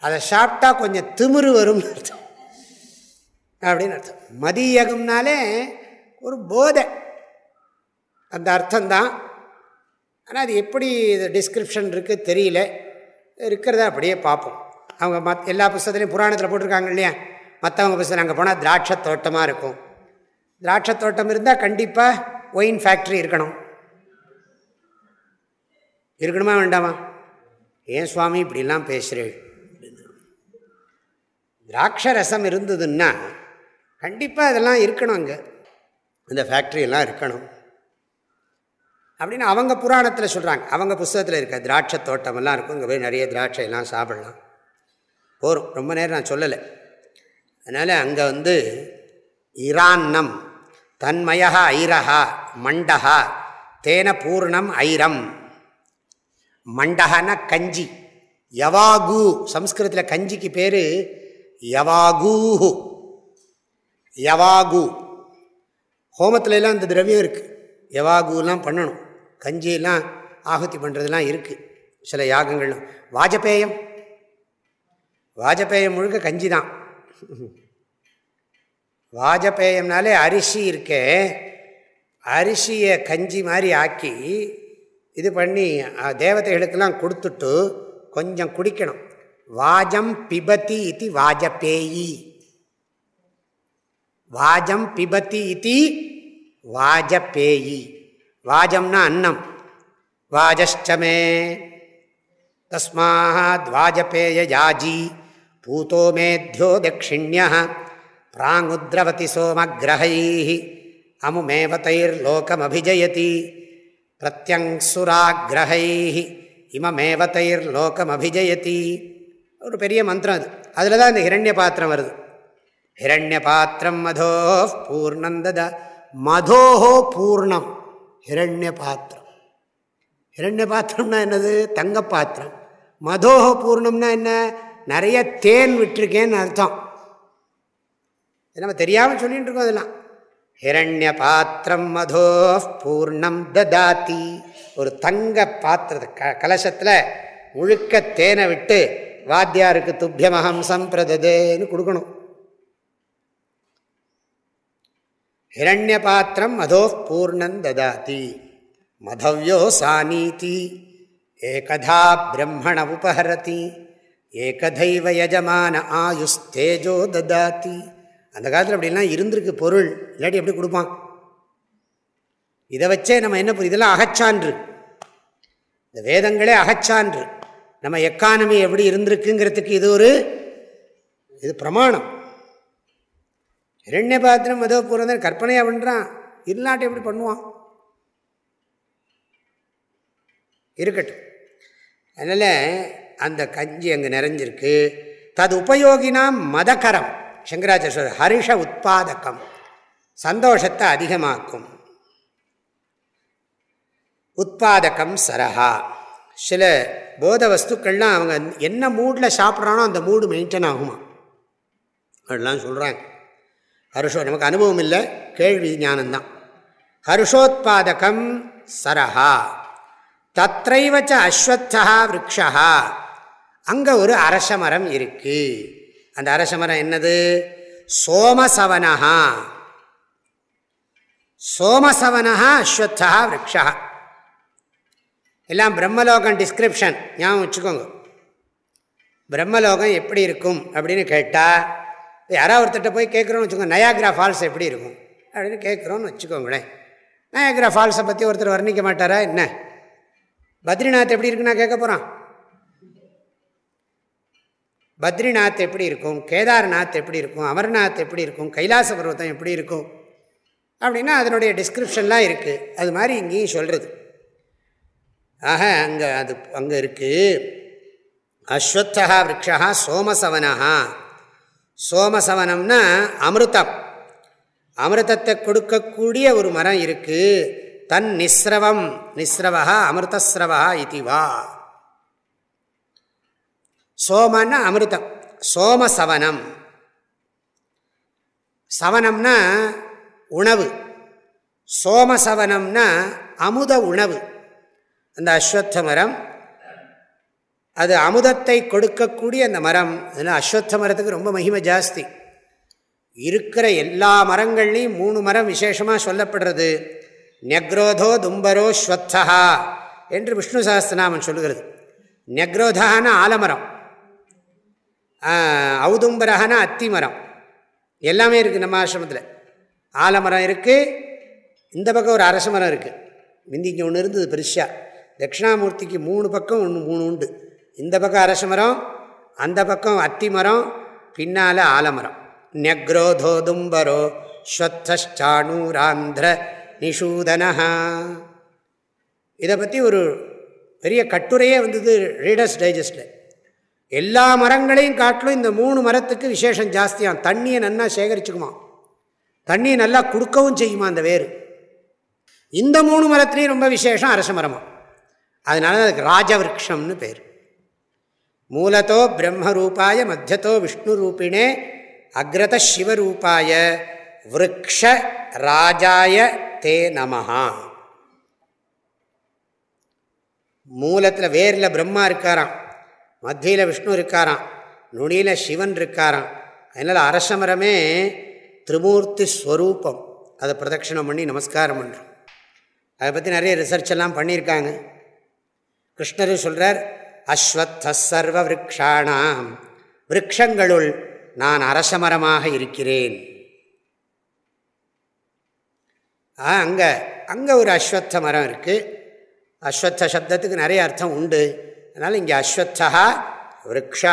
Speaker 1: அதை சாப்பிட்டா கொஞ்சம் திமிரு வரும்னு அர்த்தம். அப்படின்னு அர்த்தம். மதியகம்னாலே ஒரு போதை. அந்த அர்த்தம்தான். ஆனால் அது எப்படி இது டிஸ்கிரிப்ஷன் இருக்குது தெரியல. இருக்கிறத அப்படியே பார்ப்போம். அவங்க மத் எல்லா புஸ்தத்துலேயும் புராணத்தில் போட்டிருக்காங்க இல்லையா? மற்றவங்க புஸ்தகம் அங்கே போனால் திராட்சை தோட்டமாக இருக்கும். திராட்சை தோட்டம் இருந்தால் கண்டிப்பாக ஒயின் ஃபேக்ட்ரி இருக்கணும். இருக்கணுமா வேண்டாமா? ஏன் சுவாமி இப்படிலாம் பேசுகிறேன் திராட்சை ரசம் இருந்ததுன்னா கண்டிப்பாக அதெல்லாம் இருக்கணும் அங்கே. இந்த ஃபேக்ட்ரியெல்லாம் இருக்கணும். அப்படின்னு அவங்க புராணத்தில் சொல்கிறாங்க அவங்க புஸ்தகத்தில் இருக்க திராட்சை தோட்டமெல்லாம் இருக்கும். இங்கே போய் நிறைய திராட்சை எல்லாம் சாப்பிடலாம். போகும் ரொம்ப நேரம் நான் சொல்லலை. அதனால் அங்கே வந்து இரான்னம் தன்மயா ஐரஹா மண்டஹா தேன பூர்ணம் ஐரம். மண்டகன கஞ்சி. யவாகு சம்ஸ்கிருதத்தில் கஞ்சிக்கு பேர் யவாகூ யவாகு. ஹோமத்துலலாம் இந்த திரவியம் இருக்குது யவாகுலாம் பண்ணணும். கஞ்சியெல்லாம் ஆகுத்தி பண்ணுறதுலாம் இருக்குது சில யாகங்கள்லாம் வாஜபேயம். வாஜபேயம் முழுக்க கஞ்சி தான். வாஜபேயம்னாலே அரிசி இருக்கே. அரிசியை கஞ்சி மாதிரி ஆக்கி இது பண்ணி தேவதைகளுக்கெல்லாம் கொடுத்துட்டு கொஞ்சம் குடிக்கணும். வாஜம் பிபத்தி இது வாஜபேயி. வாஜம் பிபத்தி இது வாஜபேயி. வாஜம்னா அன்னம். வாஜஷ்டமே. தஸ்மாத் வாஜபேய யாஜி. பூதோ மேத்யோ தட்சிணிய பிராங்குத்ரவதி சோமகிரகை அமுமேவதைர்லோகமபிஜயதி பிரத்யங்சுராகிரகை இமமேவதைர்லோகமபிஜயதி ஒரு பெரிய மந்திரம் அது. அதில் தான் இந்த ஹிரண்ய பாத்திரம் வருது. ஹிரண்ய பாத்திரம் மதோ பூர்ணந்தத. மதோஹோ பூர்ணம். ஹிரண்ய பாத்திரம் ஹிரண்ய பாத்திரம்னா என்னது? தங்க பாத்திரம் மதோக பூர்ணம்னா என்ன? நிறைய தேன் விட்டுருக்கேன்னு அர்த்தம். நம்ம தெரியாமல் சொல்லிகிட்டு இருக்கோம் அதெல்லாம். ஹிரண்ய பாத்திரம் மதோ பூர்ணம் ததாத்தி ஒரு தங்க பாத்திரத்தை க கலசத்தில் முழுக்க தேனை விட்டு வாத்தியாருக்கு துப்பியமகம் சம்பிரததேன்னு கொடுக்கணும். ஹிரண்ய பாத்திரம் மதோ பூர்ணம் ததாதி மதவியோ சாநீதி ஏகதா பிரம்மண உபஹரதி ஏகதைவ யஜமான ஆயுஸ்தேஜோ ததாத்தி அந்த காலத்தில் அப்படிலாம் இருந்திருக்கு பொருள். இல்லாட்டி எப்படி கொடுப்பான்? இதை வச்சே நம்ம என்ன இதெல்லாம் அகச்சான்று. இந்த வேதங்களே அகச்சான்று. நம்ம எக்கானமி எப்படி இருந்திருக்குங்கிறதுக்கு இது ஒரு இது பிரமாணம். இரண்ய பாத்திரம் மதோ பூர்வதன் கற்பனையாக பண்ணுறான் இல்லாட்டி எப்படி பண்ணுவான்? இருக்கட்டும். அதனால் அந்த கஞ்சி அங்கே நிறைஞ்சிருக்கு. தது உபயோகினா மதக்கரம் சங்கராச்சாரிய ஹரிஷ உற்பாதகம் சந்தோஷத்தை அதிகமாக்கும். உற்பாதகம் சரஹா. சில போத வஸ்துக்கள்லாம் அவங்க என்ன மூடில் சாப்பிட்றானோ அந்த மூடு மெயின்டைன் ஆகுமா? அப்படிலாம் சொல்கிறாங்க ஹர்ஷோ நமக்கு அனுபவம் இல்லை. கேள்வி ஞானந்தான் ஹர்ஷோத்பாதகம் சரஹா. தத்தைவச்ச அஸ்வத்தா விரக்ஷா அங்கே ஒரு அரசமரம் இருக்கு. இருக்குது அந்த அரசமரம் என்னது? சோமசவனஹா. சோமசவனஹா அஸ்வத்தா விரக்ஷா எல்லாம் பிரம்மலோகம் டிஸ்கிரிப்ஷன் ஞாபகம் வச்சுக்கோங்க. பிரம்மலோகம் எப்படி இருக்கும் அப்படின்னு கேட்டால் யாராவது ஒருத்தட்ட போய் கேட்குறோன்னு வச்சுக்கோங்க நயாகிரா ஃபால்ஸ் எப்படி இருக்கும்? அப்படின்னு கேட்குறோன்னு வச்சுக்கோங்களேன். நயாகிரா ஃபால்ஸை பற்றி ஒருத்தர் வர்ணிக்க மாட்டாரா? என்ன? பத்ரிநாத் எப்படி இருக்குன்னா கேட்க போகிறான் பத்ரிநாத் எப்படி இருக்கும்? கேதார்நாத் எப்படி இருக்கும்? அமர்நாத் எப்படி இருக்கும்? கைலாச பர்வத்தம் எப்படி இருக்கும்? அப்படின்னா அதனுடைய டிஸ்கிரிப்ஷன்லாம் இருக்குது அது மாதிரி இங்கேயும் சொல்கிறது ஆக அங்கே அது அங்கே இருக்குது அஸ்வத்தா விரக்ஷா சோமசவனா சோமசவனம்னா அமிர்தம். அமிர்தத்தை கொடுக்கக்கூடிய ஒரு மரம் இருக்குது தன் நிஸ்ரவம் நிஸ்ரவா அமிர்தஸ்ரவா இதுவா சோமன்னா அமிர்தம் சோமசவனம். சவனம்னா உணவு. சோமசவனம்னா அமுத உணவு. அந்த அஸ்வத்த மரம் அது அமுதத்தை கொடுக்கக்கூடிய அந்த மரம். அதனால் அஸ்வத்த மரத்துக்கு ரொம்ப மகிமை ஜாஸ்தி. இருக்கிற எல்லா மரங்கள்லேயும் மூணு மரம் விசேஷமாக சொல்லப்படுறது. நெக்ரோதோ தும்பரோ ஸ்வத்தா என்று விஷ்ணு சாஸ்திரநாமன் சொல்லுகிறது. நெக்ரோதான ஆலமரம். ஔதும்பரகன அத்தி மரம் எல்லாமே இருக்குது நம்ம ஆசிரமத்தில். ஆலமரம் இருக்குது இந்த பக்கம் ஒரு அரச மரம் இருக்குது மிந்தி இங்கே ஒன்று இருந்தது பெருசாக தட்சிணாமூர்த்திக்கு மூணு பக்கம் ஒன்று மூணு உண்டு. இந்த பக்கம் அரச மரம் அந்த பக்கம் அத்தி மரம் பின்னால் ஆலமரம் நெக்ரோதோதும்பரோ ஸ்வத்தாணூராந்திர நிஷூதனஹா. இதை பற்றி ஒரு பெரிய கட்டுரையே வந்தது ரீடர்ஸ் டைஜஸ்டில் எல்லா மரங்களையும் காட்டிலும் இந்த மூணு மரத்துக்கு விசேஷம் ஜாஸ்தியாகும் தண்ணியை நல்லா சேகரிச்சுக்குமா. தண்ணியை நல்லா கொடுக்கவும் செய்யுமா அந்த வேறு இந்த மூணு மரத்துலேயும் ரொம்ப விசேஷம் அரச மரமாக அதனால அதுக்கு ராஜவிருஷம்னு பேர். மூலத்தோ பிரம்மரூபாய மத்தியத்தோ விஷ்ணு ரூபிணே அக்ரத சிவரூபாய விரக்ஷ ராஜாய தே நமஹா. மூலத்தில் வேரில் பிரம்மா இருக்காராம் மத்தியில் விஷ்ணு இருக்காராம் நுனியில் சிவன் இருக்காராம் அதனால் அரசமரமே திரிமூர்த்தி ஸ்வரூபம். அதை பிரதட்சிணம் பண்ணி நமஸ்காரம் பண்ணுறோம் அதை பற்றி நிறைய ரிசர்ச் எல்லாம் பண்ணியிருக்காங்க. கிருஷ்ணர் சொல்கிறார் அஸ்வத்தர்வ விரக்ஷாணாம் விரக்ஷங்களுள் நான் அரசமரமாக இருக்கிறேன். அங்கே அங்கே ஒரு அஸ்வத்த மரம் இருக்குது அஸ்வத்த சப்தத்துக்கு நிறைய அர்த்தம் உண்டு. அதனால் இங்கே அஸ்வத்தா விரக்ஷா.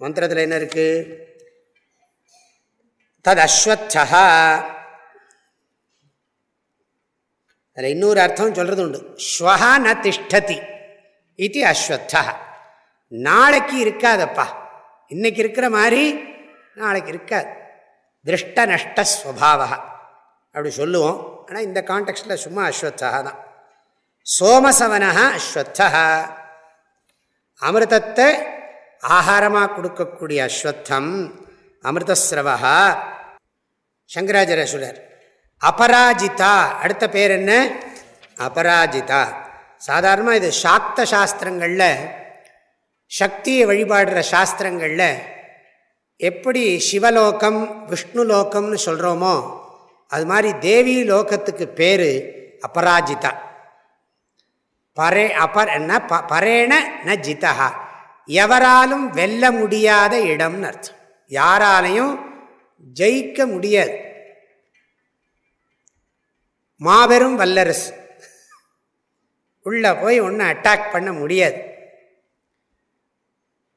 Speaker 1: மந்திரத்தில் என்ன இருக்குது தது அஸ்வத்தா. அதில் இன்னொரு அர்த்தம் சொல்கிறது உண்டு. ஸ்வஹா ந திஷ்டதி. இது அஸ்வத்தா நாளைக்கு இருக்காதப்பா இன்னைக்கு இருக்கிற மாதிரி நாளைக்கு இருக்காது திருஷ்ட நஷ்ட ஸ்வபாவா அப்படி சொல்லுவோம் ஆனால் இந்த கான்டெக்ட்டில் சும்மா அஸ்வத்தா தான் சோமசவனா அஸ்வத்தா அமிர்தத்தை ஆகாரமாக கொடுக்கக்கூடிய அஸ்வத்தம் அமிர்தஸ்ரவா சங்கராச்சாரியர் அபராஜிதா அடுத்த பேர் என்ன? அபராஜிதா சாதாரணமாக இது சாக்த சாஸ்திரங்களில் சக்தியை வழிபாடுற சாஸ்திரங்களில் எப்படி சிவலோகம் விஷ்ணு லோகம்னு சொல்கிறோமோ அது மாதிரி தேவி லோகத்துக்கு பேர் அபராஜிதா. பரே அபர் என்ன? ப பரேண ந ஜிதா எவராலும் வெல்ல முடியாத இடம்னு அர்த்தம். யாராலையும் ஜெயிக்க முடியாது. மாபெரும் வல்லரசு. உள்ளே போய் ஒன்றும் அட்டாக் பண்ண முடியாது.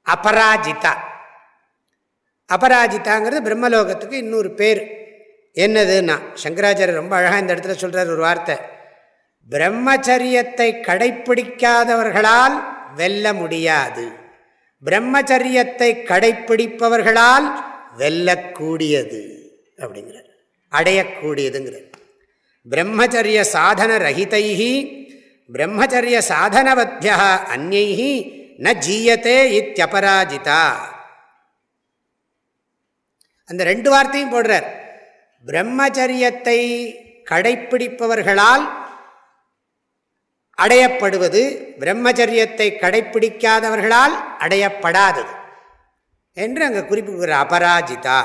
Speaker 1: அபராஜிதா. அபராஜிதாங்கிறது பிரம்மலோகத்துக்கு இன்னொரு பேர். என்னதுன்னா சங்கராச்சாரியர் ரொம்ப அழகாக இந்த இடத்துல சொல்கிறார் ஒரு வார்த்தை. பிரம்மச்சரியத்தை கடைப்பிடிக்காதவர்களால் வெல்ல முடியாது. பிரம்மச்சரியத்தை கடைப்பிடிப்பவர்களால் வெல்லக்கூடியது அப்படிங்கிறார். அடையக்கூடியதுங்கிறார். பிரம்மச்சரிய சாதன ரஹிதைஹி பிரம்மச்சரிய சாதனவத்தியா அந்நைஹி ந ஜீயத்தே இத்தியபராஜிதா அந்த ரெண்டு வார்த்தையும் போடுறார். பிரம்மச்சரியத்தை கடைப்பிடிப்பவர்களால் அடையப்படுவது பிரம்மச்சரியத்தை கடைப்பிடிக்காதவர்களால் அடையப்படாதது என்று அங்கே குறிப்பிடுகிற அபராஜிதா.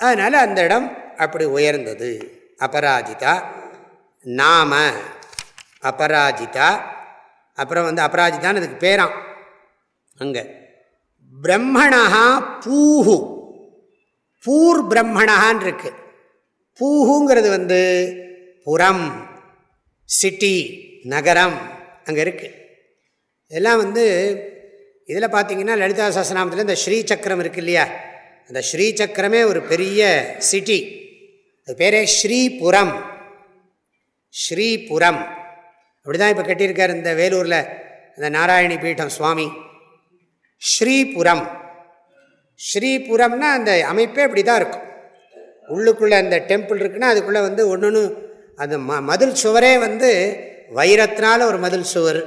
Speaker 1: அதனால் அந்த இடம் அப்படி உயர்ந்தது. அபராஜிதா நாம அபராஜிதா அப்புறம் வந்து அபராஜிதான் அதுக்கு பேரான் அங்கே. பிரம்மணா பூஹு. பூர் பிரம்மணான் இருக்கு. பூஹுங்கிறது வந்து புறம் சிட்டி நகரம் அங்கே இருக்குது இதெல்லாம் வந்து இதில் பார்த்தீங்கன்னா லலிதா சாஸ்திரநாமத்தில் இந்த ஸ்ரீ சக்கரம் இருக்கு இல்லையா? அந்த ஸ்ரீ சக்கரமே ஒரு பெரிய சிட்டி அது பேரே ஸ்ரீபுரம். ஸ்ரீபுரம். அப்படி தான் இப்போ கட்டியிருக்கார் இந்த வேலூரில் இந்த நாராயணி பீட்டம் சுவாமி. ஸ்ரீபுரம். ஸ்ரீபுரம்னா அந்த அமைப்பே அப்படி தான் இருக்கும். உள்ளுக்குள்ளே அந்த டெம்பிள் இருக்குன்னா அதுக்குள்ளே வந்து ஒன்று ஒன்று அந்த ம மதில் சுவரே வந்து வைரத்தினால ஒரு மதில் சுவர்.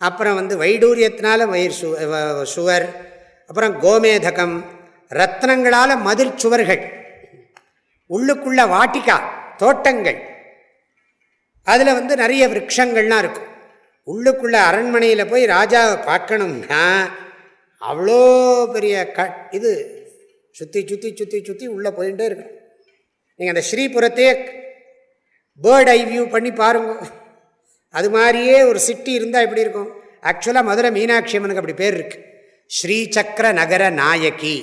Speaker 1: அப்புறம் வந்து வைடூரியத்தினால வயிறு சு சுவர். அப்புறம் கோமேதகம். ரத்னங்களால் மதில் சுவர்கள். உள்ளுக்குள்ள வாட்டிக்கா தோட்டங்கள். அதில் வந்து நிறைய விரக்ஷங்கள்லாம் இருக்கும். உள்ளுக்குள்ள அரண்மனையில் போய் ராஜாவை பார்க்கணும்னா அவ்வளோ பெரிய க இது சுற்றி சுற்றி சுற்றி சுற்றி உள்ளே போயிட்டே இருக்கும். நீங்கள் அந்த ஸ்ரீபுரத்தையே பேர்ட் ஐ வியூ பண்ணி பாருங்க. அது மாதிரியே ஒரு சிட்டி இருந்தால் எப்படி இருக்கும்? ஆக்சுவலாக மதுரை மீனாட்சி அம்மனுக்கு அப்படி பேர் இருக்குது ஸ்ரீசக்கர நகர நாயகி.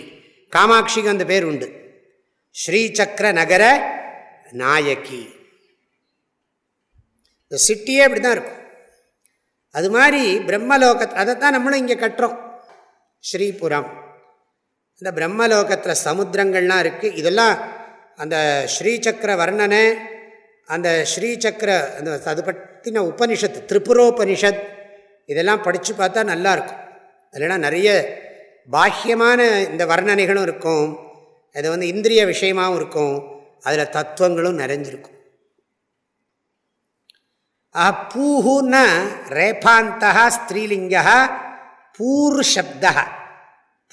Speaker 1: காமாட்சிக்கு அந்த பேர் உண்டு. ஸ்ரீசக்கர நகர நாயகி. இந்த சிட்டியே அப்படி தான் இருக்கும். அது மாதிரி பிரம்மலோகத் அதைத்தான் நம்மளும் இங்கே கட்டுறோம். ஸ்ரீபுரம். இந்த பிரம்மலோகத்தில் சமுத்திரங்கள்லாம் இருக்குது இதெல்லாம் அந்த ஸ்ரீசக்கர வர்ணனை அந்த ஸ்ரீசக்கர அந்த அது பற்றின உபனிஷத் திரிபுரோபனிஷத் இதெல்லாம் படித்து பார்த்தா நல்லாயிருக்கும் இல்லைன்னா நிறைய பாஹ்யமான இந்த வர்ணனைகளும் இருக்கும். அது வந்து இந்திரிய விஷயமாகவும் இருக்கும். அதில் தத்துவங்களும் நிறைஞ்சிருக்கும். பூஹுன்னா ரேபாந்தா ஸ்திரீலிங்க பூர் சப்தா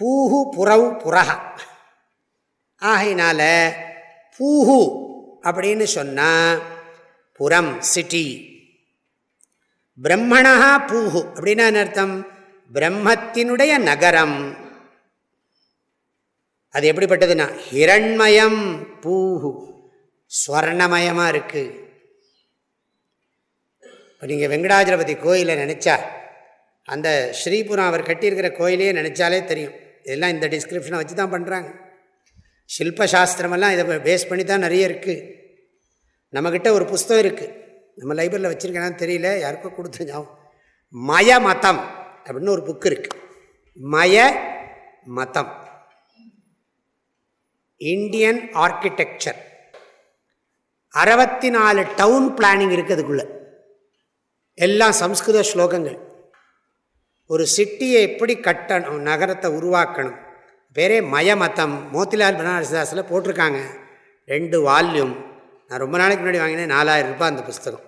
Speaker 1: பூஹு புறவு புறக ஆகையினால பூஹு அப்படின்னு சொன்னால் புறம் சிட்டி. பிரம்மணா பூஹு. அப்படின்னா அர்த்தம்? பிரம்மத்தினுடைய நகரம். அது எப்படிப்பட்டதுன்னா ஹிரண்மயம் பூஹு. ஸ்வர்ணமயமாக இருக்குது இப்போ நீங்கள் வெங்கடாஜலபதி கோயிலை நினச்சா அந்த ஸ்ரீபுரம் அவர் கட்டியிருக்கிற கோயிலையே நினச்சாலே தெரியும். இதெல்லாம் இந்த டிஸ்கிரிப்ஷனை வச்சு தான் பண்ணுறாங்க சில்பசாஸ்திரமெல்லாம் இதை பேஸ் பண்ணி தான் நிறைய இருக்குது நம்மக்கிட்ட ஒரு புஸ்தகம் இருக்குது நம்ம லைப்ரரியில் வச்சுருக்கேனான்னு தெரியல யாருக்கோ கொடுத்து ஞாபகம். மய மதம் அப்படின்னு ஒரு புக்கு இருக்குது மய மதம் இந்தியன் ஆர்கிடெக்சர் அறுபத்தி நாலு டவுன் பிளானிங் இருக்குதுக்குள்ளே எல்லாம் சம்ஸ்கிருத ஸ்லோகங்கள். ஒரு சிட்டியை எப்படி கட்டணும் நகரத்தை உருவாக்கணும். பேரே மயமதம் மோத்திலால் பனாரசிதாஸில் போட்டிருக்காங்க. ரெண்டு வால்யூம் நான் ரொம்ப நாளைக்கு முன்னாடி வாங்கினேன் நாலாயிரம் ரூபாய் அந்த புஸ்தகம்.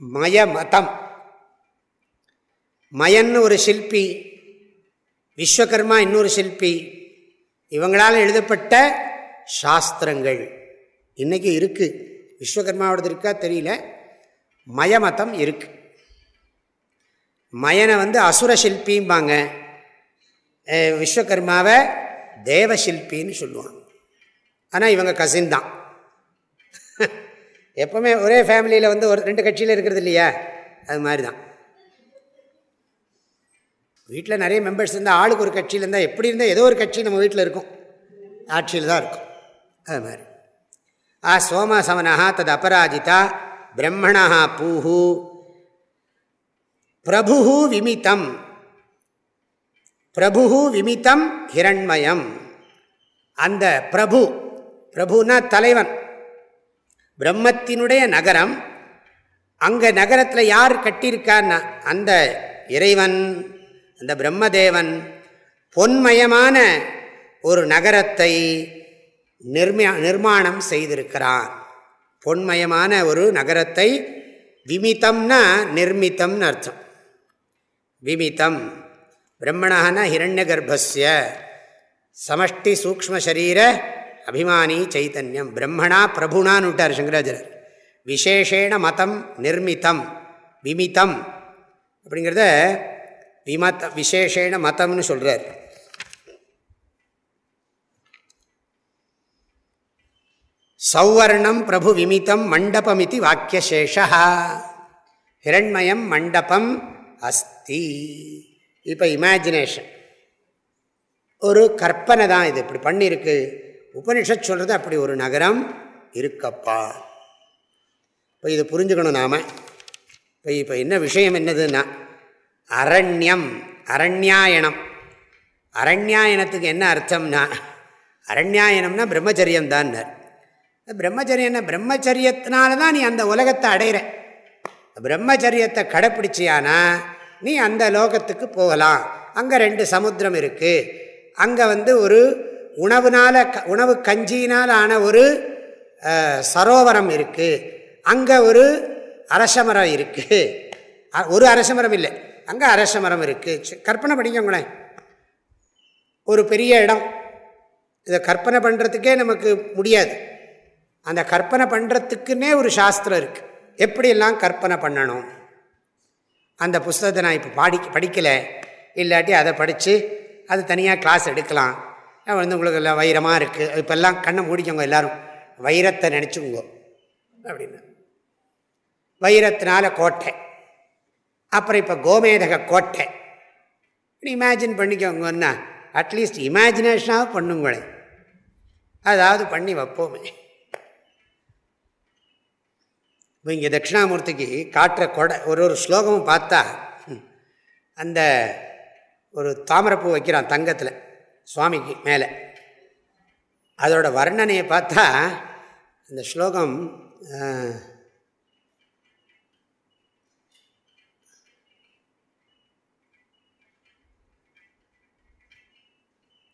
Speaker 1: மயமதம். மயன்னு ஒரு சிற்பி விஸ்வகர்மா இன்னொரு சிற்பி இவங்களால் எழுதப்பட்ட சாஸ்திரங்கள். இன்றைக்கி இருக்குது விஸ்வகர்மாவோடது இருக்கா தெரியல. மயமதம் இருக்குது மயனை வந்து அசுர சில்பிம்பாங்க. விஸ்வகர்மாவை தேவசில்பின்னு சொல்லுவாங்க. ஆனால் இவங்க கசின் தான். எப்போவுமே ஒரே ஃபேமிலியில் வந்து ஒரு ரெண்டு கட்சியில் இருக்கிறது இல்லையா? அது மாதிரி தான் வீட்டில் நிறைய மெம்பர்ஸ் இருந்தால் ஆளுக்கு ஒரு கட்சியில் இருந்தால் எப்படி இருந்தால் ஏதோ ஒரு கட்சி நம்ம வீட்டில் இருக்கும். ஆட்சியில் தான் இருக்கும். அது மாதிரி. ஆ சோமசமனா தது அபராஜிதா பிரம்மணா பூஹு பிரபு விமித்தம். பிரபு விமித்தம் ஹிரண்மயம். அந்த பிரபு பிரபுனா தலைவன். பிரம்மத்தினுடைய நகரம். அங்கே நகரத்தில் யார் கட்டியிருக்கான்னா அந்த இறைவன் அந்த பிரம்மதேவன் பொன்மயமான ஒரு நகரத்தை நிர்மா நிர்மாணம் செய்திருக்கிறான். பொன்மயமான ஒரு நகரத்தை விமித்தம்னா நிர்மித்தம்னு அர்த்தம். விமித்தம் பிரம்மணான ஹிரண்ய கர்ப்பஸ்ய சமஷ்டி சூக்மசரீர அபிமானி சைத்தன்யம் பிரம்மணா பிரபுணான்னு விட்டார் சங்கராச்சாரர் விசேஷேண மதம் நிர்மித்தம் விமித்தம் அப்படிங்கிறத விமத்த விசேஷேண மதம்னு சொல்கிறார் சௌவர்ணம் பிரபு விமித்தம் மண்டபமிதி வாக்கியசேஷா. ஹிரண்மயம் மண்டபம் அஸ்தி. இப்போ இமேஜினேஷன் ஒரு கற்பனை தான் இது. இப்படி பண்ணியிருக்கு உபனிஷத் சொல்கிறது அப்படி ஒரு நகரம் இருக்கப்பா. இப்போ இது புரிஞ்சுக்கணும் நாம். இப்போ இப்போ என்ன விஷயம் என்னதுன்னா அரண்யம் அரண்யாயணம். அரண்யாயணத்துக்கு என்ன அர்த்தம்னா அரண்யாயணம்னா பிரம்மச்சரியம் தான் பிரம்மச்சரியம் பிரம்மச்சரியத்தினால தான் நீ அந்த உலகத்தை அடையிற. பிரம்மச்சரியத்தை கடைப்பிடிச்சியானா நீ அந்த லோகத்துக்கு போகலாம். அங்கே ரெண்டு சமுத்திரம் இருக்குது அங்கே வந்து ஒரு உணவுனால் க உணவு கஞ்சியினால் ஆன ஒரு சரோவரம் இருக்குது அங்கே ஒரு அரசமரம் இருக்குது ஒரு அரசமரம் இல்லை. அங்கே அரச மரம் இருக்குது கற்பனை பண்ணிக்கோங்களேன் ஒரு பெரிய இடம். இதை கற்பனை பண்ணுறதுக்கே நமக்கு முடியாது. அந்த கற்பனை பண்ணுறதுக்குன்னே ஒரு சாஸ்திரம் இருக்குது எப்படியெல்லாம் கற்பனை பண்ணணும்? அந்த புஸ்தகத்தை நான் இப்போ பாடி படிக்கலை. இல்லாட்டி அதை படித்து அது தனியாக கிளாஸ் எடுக்கலாம். வந்து உங்களுக்கு எல்லாம் வைரமாக இருக்குது இப்போல்லாம் கண்ணை மூடிக்கோங்க எல்லோரும். வைரத்தை நினச்சிக்கோங்க. அப்படின்னு. வைரத்தினால கோட்டை. அப்புறம் இப்போ கோமேதக கோட்டை. இமேஜின் பண்ணிக்கோங்கன்னா அட்லீஸ்ட் இமேஜினேஷனாக பண்ணுங்களேன் அதாவது பண்ணி வைப்போமே. இப்போ இங்கே தட்சிணாமூர்த்திக்கு காட்டுற கொடை ஒரு ஒரு ஸ்லோகமும் பார்த்தா அந்த ஒரு தாமரைப்பூ வைக்கிறான் தங்கத்தில் சுவாமிக்கு மேலே. அதோட வர்ணனையை பார்த்தா அந்த ஸ்லோகம்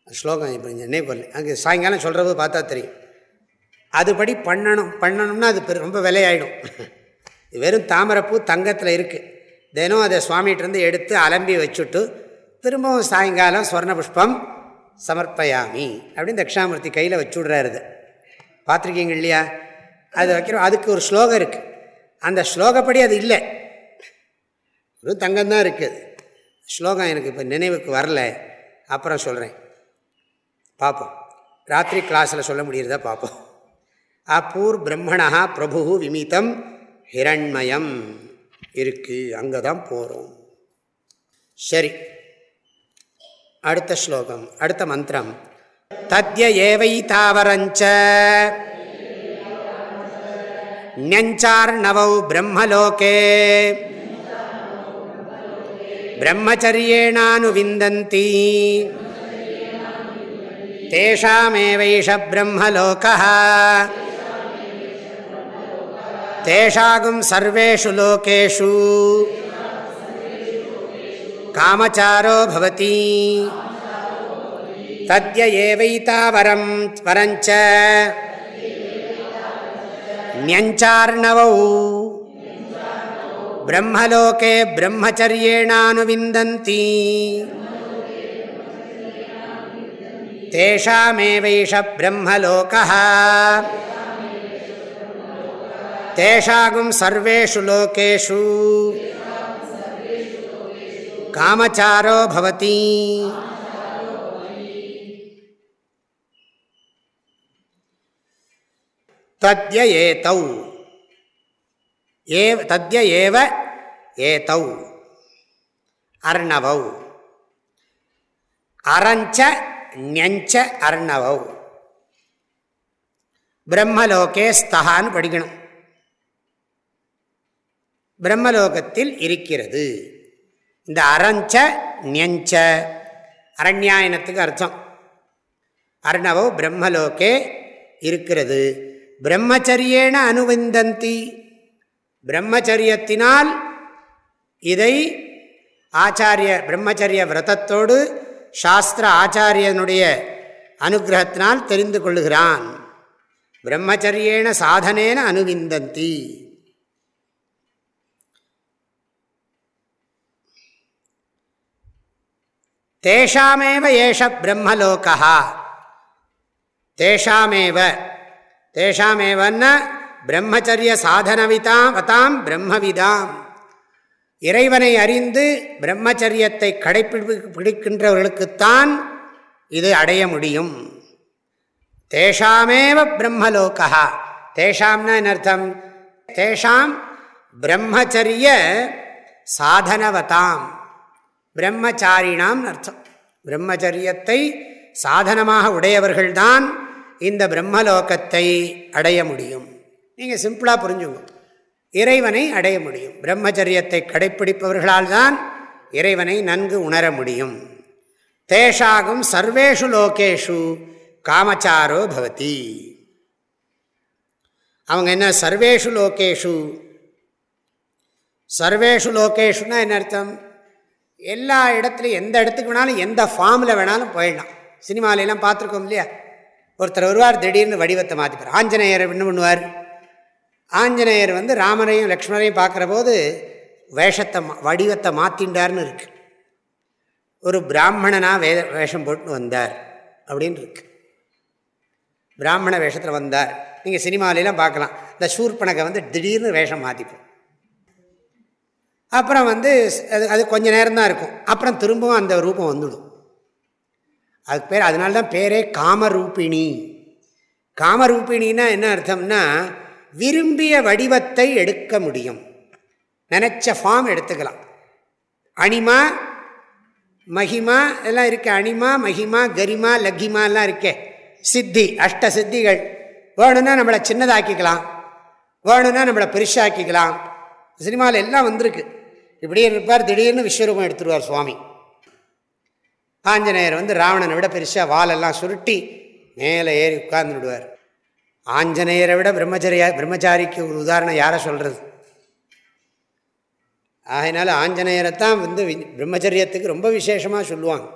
Speaker 1: ஸ்லோகம் இப்போ நினைவு பண்ணல அங்கே சாயங்காலம் சொல்கிறப்ப பார்த்தா தெரியும். அதுபடி பண்ணணும். பண்ணணும்னா அது ரொம்ப விலையாயிடும். வெறும் தாமரைப்பூ தங்கத்தில் இருக்குது தினம் அதை சுவாமிகிட்டேருந்து எடுத்து அலம்பி வச்சுட்டு திரும்பவும் சாயங்காலம் ஸ்வர்ண புஷ்பம் சமர்ப்பயாமி அப்படின்னு தட்சிணாமூர்த்தி கையில் வச்சு விட்றாரு பார்த்துருக்கீங்க இல்லையா? அது வைக்கிறோம். அதுக்கு ஒரு ஸ்லோகம் இருக்குது அந்த ஸ்லோகப்படி அது இல்லை. ஒரு தங்கம் தான் இருக்குது ஸ்லோகம் எனக்கு இப்போ நினைவுக்கு வரல. அப்புறம் சொல்கிறேன் பார்ப்போம் ராத்திரி கிளாஸில் சொல்ல முடியறதா பார்ப்போம் அப்பூர் பிரம்மணா பிரபு விமிதம் ஹிரண்மயம். இருக்குது அங்கே தான் போகிறோம் சரி. அடுத்த ஸ்லோகம் அடுத்த மந்திரம். தத்ய ஏவை தாவரஞ்ச. ஞார்ணவௌ பிரம்மலோகே. பிரம்மச்சரியேணானுவிந்தந்தி தேஷாமேவைஷ பிரம்மலோகः தேஷாகும் சர்வேஷு லோகேஷு காமச்சாரோ பவதி தத்ய ஏவைதாவரம் வரஞ்ச ஞார்ணவௌ பிரம்மலோகே பிரம்மச்சரியேணானுவிந்தந்தி தேஷாமேவைஷ பிரம்மலோகः தேஷாகும் சர்வேஷு லோகேஷு. காமச்சாரோ பவதி. தத்ய ஏதௌ ஏ தத்ய ஏவ ஏதௌ. அர்ணவௌ. அரஞ்ச ஞஞ்ச அர்ணவௌ. பிரம்மலோகே ஸ்தகான்னு படிக்கணும். பிரம்மலோகத்தில் இருக்கிறது. இந்த அரஞ்ச ஞஞ்ச அரண்யாயனத்துக்கு அர்த்தம். அர்ணவோ பிரம்மலோகே இருக்கிறது. பிரம்மச்சரியேன அனுவிந்தந்தி பிரம்மச்சரியத்தினால் இதை ஆச்சாரிய பிரம்மச்சரிய விரதத்தோடு சாஸ்திர ஆச்சாரியனுடைய அனுகிரகத்தினால் தெரிந்து கொள்ளுகிறான். பிரம்மச்சரியேன சாதனேன அனுவிந்தந்தி தேஷாமேவ ஏஷ பிரம்மலோகா தேஷாமேவ. தேஷாமேவன்னா பிரம்மச்சரிய சாதனவிதாம் வதாம் பிரம்மவிதாம். இறைவனை அறிந்து பிரம்மச்சரியத்தை கடைப்பிடி பிடிக்கின்றவர்களுக்குத்தான் இது அடைய முடியும். தேஷாமேவ பிரம்மலோகா தேஷாம்னா என்ன அர்த்தம்? தேஷாம் பிரம்மச்சரிய சாதனவதாம். பிரம்மச்சாரினாம் அர்த்தம். பிரம்மச்சரியத்தை சாதனமாக உடையவர்கள்தான் இந்த பிரம்மலோகத்தை அடைய முடியும். நீங்கள் சிம்பிளாக புரிஞ்சுங்க இறைவனை அடைய முடியும். பிரம்மச்சரியத்தை கடைப்பிடிப்பவர்களால் தான் இறைவனை நன்கு உணர முடியும். தேஷாகும் சர்வேஷு லோகேஷு காமச்சாரோ பவதி. அவங்க என்ன சர்வேஷு லோகேஷு? சர்வேஷு லோகேஷுனா என்ன அர்த்தம்? எல்லா இடத்துலையும் எந்த இடத்துக்கு வேணாலும் எந்த ஃபார்மில் வேணாலும் போயிடலாம். சினிமாலெலாம் பார்த்துருக்கோம் இல்லையா? ஒருத்தர் வருவார் திடீர்னு வடிவத்தை மாற்றிப்பார் ஆஞ்சநேயர் என்ன பண்ணுவார். ஆஞ்சநேயர் வந்து ராமனையும் லக்ஷ்மணரையும் பார்க்குற போது வேஷத்தை வடிவத்தை மாற்றிண்டார்னு இருக்கு. ஒரு பிராமணனாக வே வேஷம் போட்டு வந்தார் அப்படின்னு இருக்கு. பிராமண வேஷத்தில் வந்தார். நீங்கள் சினிமாலெலாம் பார்க்கலாம். இந்த சூர்பனகை வந்து திடீர்னு வேஷம் மாற்றிப்போம் அப்புறம் வந்து அது அது கொஞ்சம் நேரம்தான் இருக்கும். அப்புறம் திரும்பவும் அந்த ரூபம் வந்துடும். அதுக்கு பேர் அதனால தான் பேரே காமரூபிணி. காமரூபிணின்னா என்ன அர்த்தம்னா விரும்பிய வடிவத்தை எடுக்க முடியும். நினச்ச ஃபார்ம் எடுத்துக்கலாம். அனிமா மகிமா எல்லாம் இருக்கு. அனிமா மகிமா கரிமா லக்கிமாலாம் இருக்கே. சித்தி அஷ்ட சித்திகள். வேணும்னா நம்மளை சின்னதாக்கிக்கலாம். வேணும்னா நம்மளை பெருசாக்கிக்கலாம். சினிமாவில் எல்லாம் வந்திருக்கு. இப்படியே இருப்பார் திடீர்னு விஸ்வரூபம் எடுத்துருவார் சுவாமி. ஆஞ்சநேயர் வந்து ராவணனை விட பெருசாக வாலெல்லாம் சுருட்டி மேலே ஏறி உட்கார்ந்துடுவார். ஆஞ்சநேயரை விட பிரம்மச்சரியா பிரம்மச்சாரிக்கு ஒரு உதாரணம் யாரை சொல்கிறது ஆகையினால ஆஞ்சநேயரைத்தான் வந்து பிரம்மச்சரியத்துக்கு ரொம்ப விசேஷமாக சொல்லுவாங்க.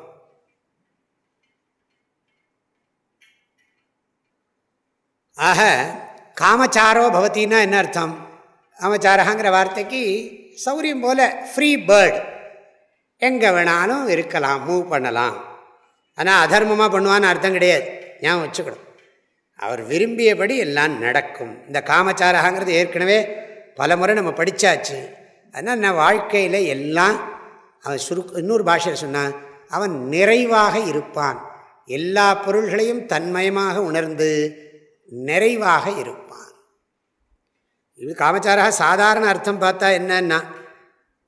Speaker 1: ஆக காமச்சாரோ பவத்தின்னா என்ன அர்த்தம்? காமச்சாரகாங்கிற வார்த்தைக்கு சௌரியம் போல் ஃப்ரீ பேர்டு எங்கே வேணாலும் இருக்கலாம் மூவ் பண்ணலாம். ஆனால் அதர்மமாக பண்ணுவான்னு அர்த்தம் கிடையாது. ஞாபகம் வச்சுக்கணும். அவர் விரும்பியபடி எல்லாம் நடக்கும். இந்த காமச்சாரகாங்கிறது ஏற்கனவே பல முறை நம்ம படித்தாச்சு அதனால் நான் வாழ்க்கையில் எல்லாம் அவன் சுரு இன்னொரு பாஷையில் சொன்னான் அவன் நிறைவாக இருப்பான். எல்லா பொருள்களையும் தன்மயமாக உணர்ந்து நிறைவாக இருப்பான். இது காமச்சாராக சாதாரண அர்த்தம் பார்த்தா என்னன்னா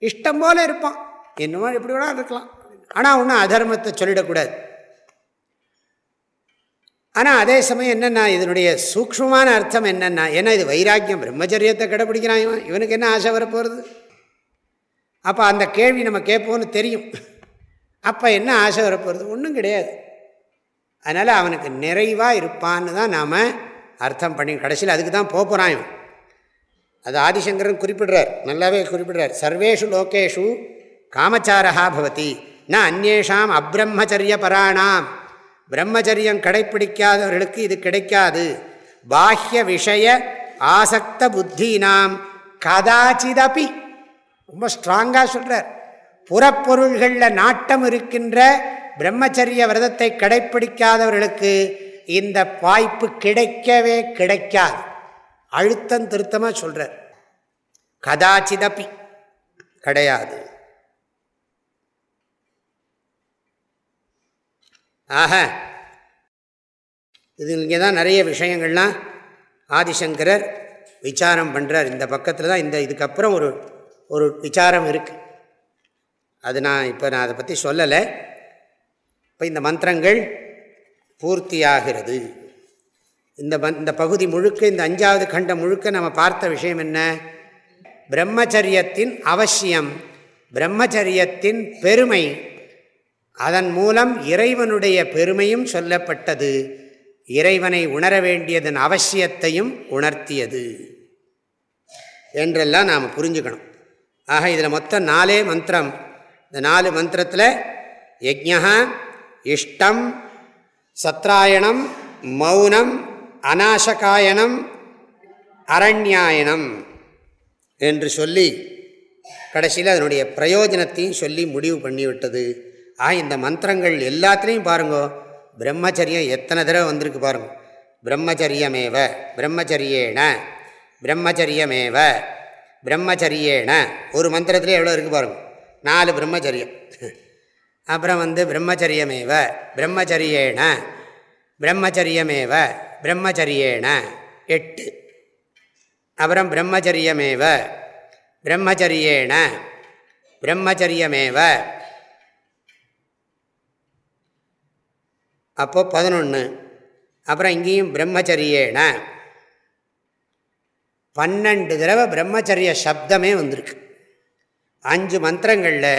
Speaker 1: இஷ்டம் போல இருப்பான். என்னமோ எப்படி வேணால் இருக்கலாம். ஆனால் ஒன்றும் அதர்மத்தை சொல்லிடக்கூடாது. ஆனால் அதே சமயம் என்னென்னா இதனுடைய சூக்மமான அர்த்தம் என்னென்னா ஏன்னா இது வைராக்கியம் பிரம்மச்சரியத்தை கடைப்பிடிக்கிறான் இவன். இவனுக்கு என்ன ஆசை வரப்போகிறது அப்போ அந்த கேள்வி நம்ம கேட்போம்னு தெரியும். அப்போ என்ன ஆசை வரப்போகிறது ஒன்றும் கிடையாது. அதனால் அவனுக்கு நிறைவாக இருப்பான்னு தான் நாம் அர்த்தம் பண்ணி கடைசியில் அதுக்கு தான் போகிறான் இவன். அது ஆதிசங்கரன் குறிப்பிடுறார். நல்லாவே குறிப்பிடுறார். சர்வேஷு லோகேஷு காமச்சாரா பவதி. ந அந்நேஷாம் அப்ரம்மச்சரிய பராணாம் பிரம்மச்சரியம் கடைப்பிடிக்காதவர்களுக்கு இது கிடைக்காது. பாஹ்ய விஷய ஆசக்த புத்தினாம் கதாச்சிதப்பி ரொம்ப ஸ்ட்ராங்காக சொல்கிறார் புறப்பொருள்களில் நாட்டம் இருக்கின்ற பிரம்மச்சரிய விரதத்தை கடைப்பிடிக்காதவர்களுக்கு இந்த வாய்ப்பு கிடைக்கவே கிடைக்காது. அழுத்தம் திருத்தமாக சொல்கிறார் கதாச்சிதப்பி கிடையாது. ஆக இது இங்கே தான் நிறைய விஷயங்கள்லாம் ஆதிசங்கரர் விசாரம் பண்ணுறார் இந்த பக்கத்தில் தான் இந்த இதுக்கப்புறம் ஒரு ஒரு விசாரம் இருக்குது அது நான் இப்போ நான் அதை பற்றி சொல்லலை. இப்போ இந்த மந்திரங்கள் பூர்த்தியாகிறது. இந்த இந்த பகுதி முழுக்க இந்த அஞ்சாவது கண்டம் முழுக்க நம்ம பார்த்த விஷயம் என்ன? பிரம்மச்சரியத்தின் அவசியம் பிரம்மச்சரியத்தின் பெருமை அதன் மூலம் இறைவனுடைய பெருமையும் சொல்லப்பட்டது. இறைவனை உணர வேண்டியதன் அவசியத்தையும் உணர்த்தியது. என்றெல்லாம் நாம் புரிஞ்சுக்கணும். ஆக இதில் மொத்தம் நாலே மந்திரம். இந்த நாலு மந்திரத்தில் யஜ்யா இஷ்டம் சத்ராயணம் மௌனம் அநாசகாயணம் அரண்யாயனம் என்று சொல்லி கடைசியில் அதனுடைய பிரயோஜனத்தையும் சொல்லி முடிவு பண்ணிவிட்டது. ஆ இந்த மந்திரங்கள் எல்லாத்துலேயும் பாருங்கோ. பிரம்மச்சரியம் எத்தனை தடவை வந்திருக்கு பாருங்க. பிரம்மச்சரியமேவ பிரம்மச்சரியேன பிரம்மச்சரியமேவ பிரம்மச்சரியேன. ஒரு மந்திரத்தில் எவ்வளோ இருக்குது பாருங்க. நாலு பிரம்மச்சரியம். அப்புறம் வந்து பிரம்மச்சரியமேவ பிரம்மச்சரியேன பிரம்மச்சரியமேவ பிரம்மச்சரியேன. எட்டு. அப்புறம் பிரம்மச்சரியமேவ பிரம்மச்சரியேன பிரம்மச்சரியமேவ அப்போது பதினொன்று அப்புறம் இங்கேயும் பிரம்மச்சரியேன பன்னெண்டு தடவை பிரம்மச்சரிய சப்தமே வந்திருக்கு. அஞ்சு மந்திரங்களில்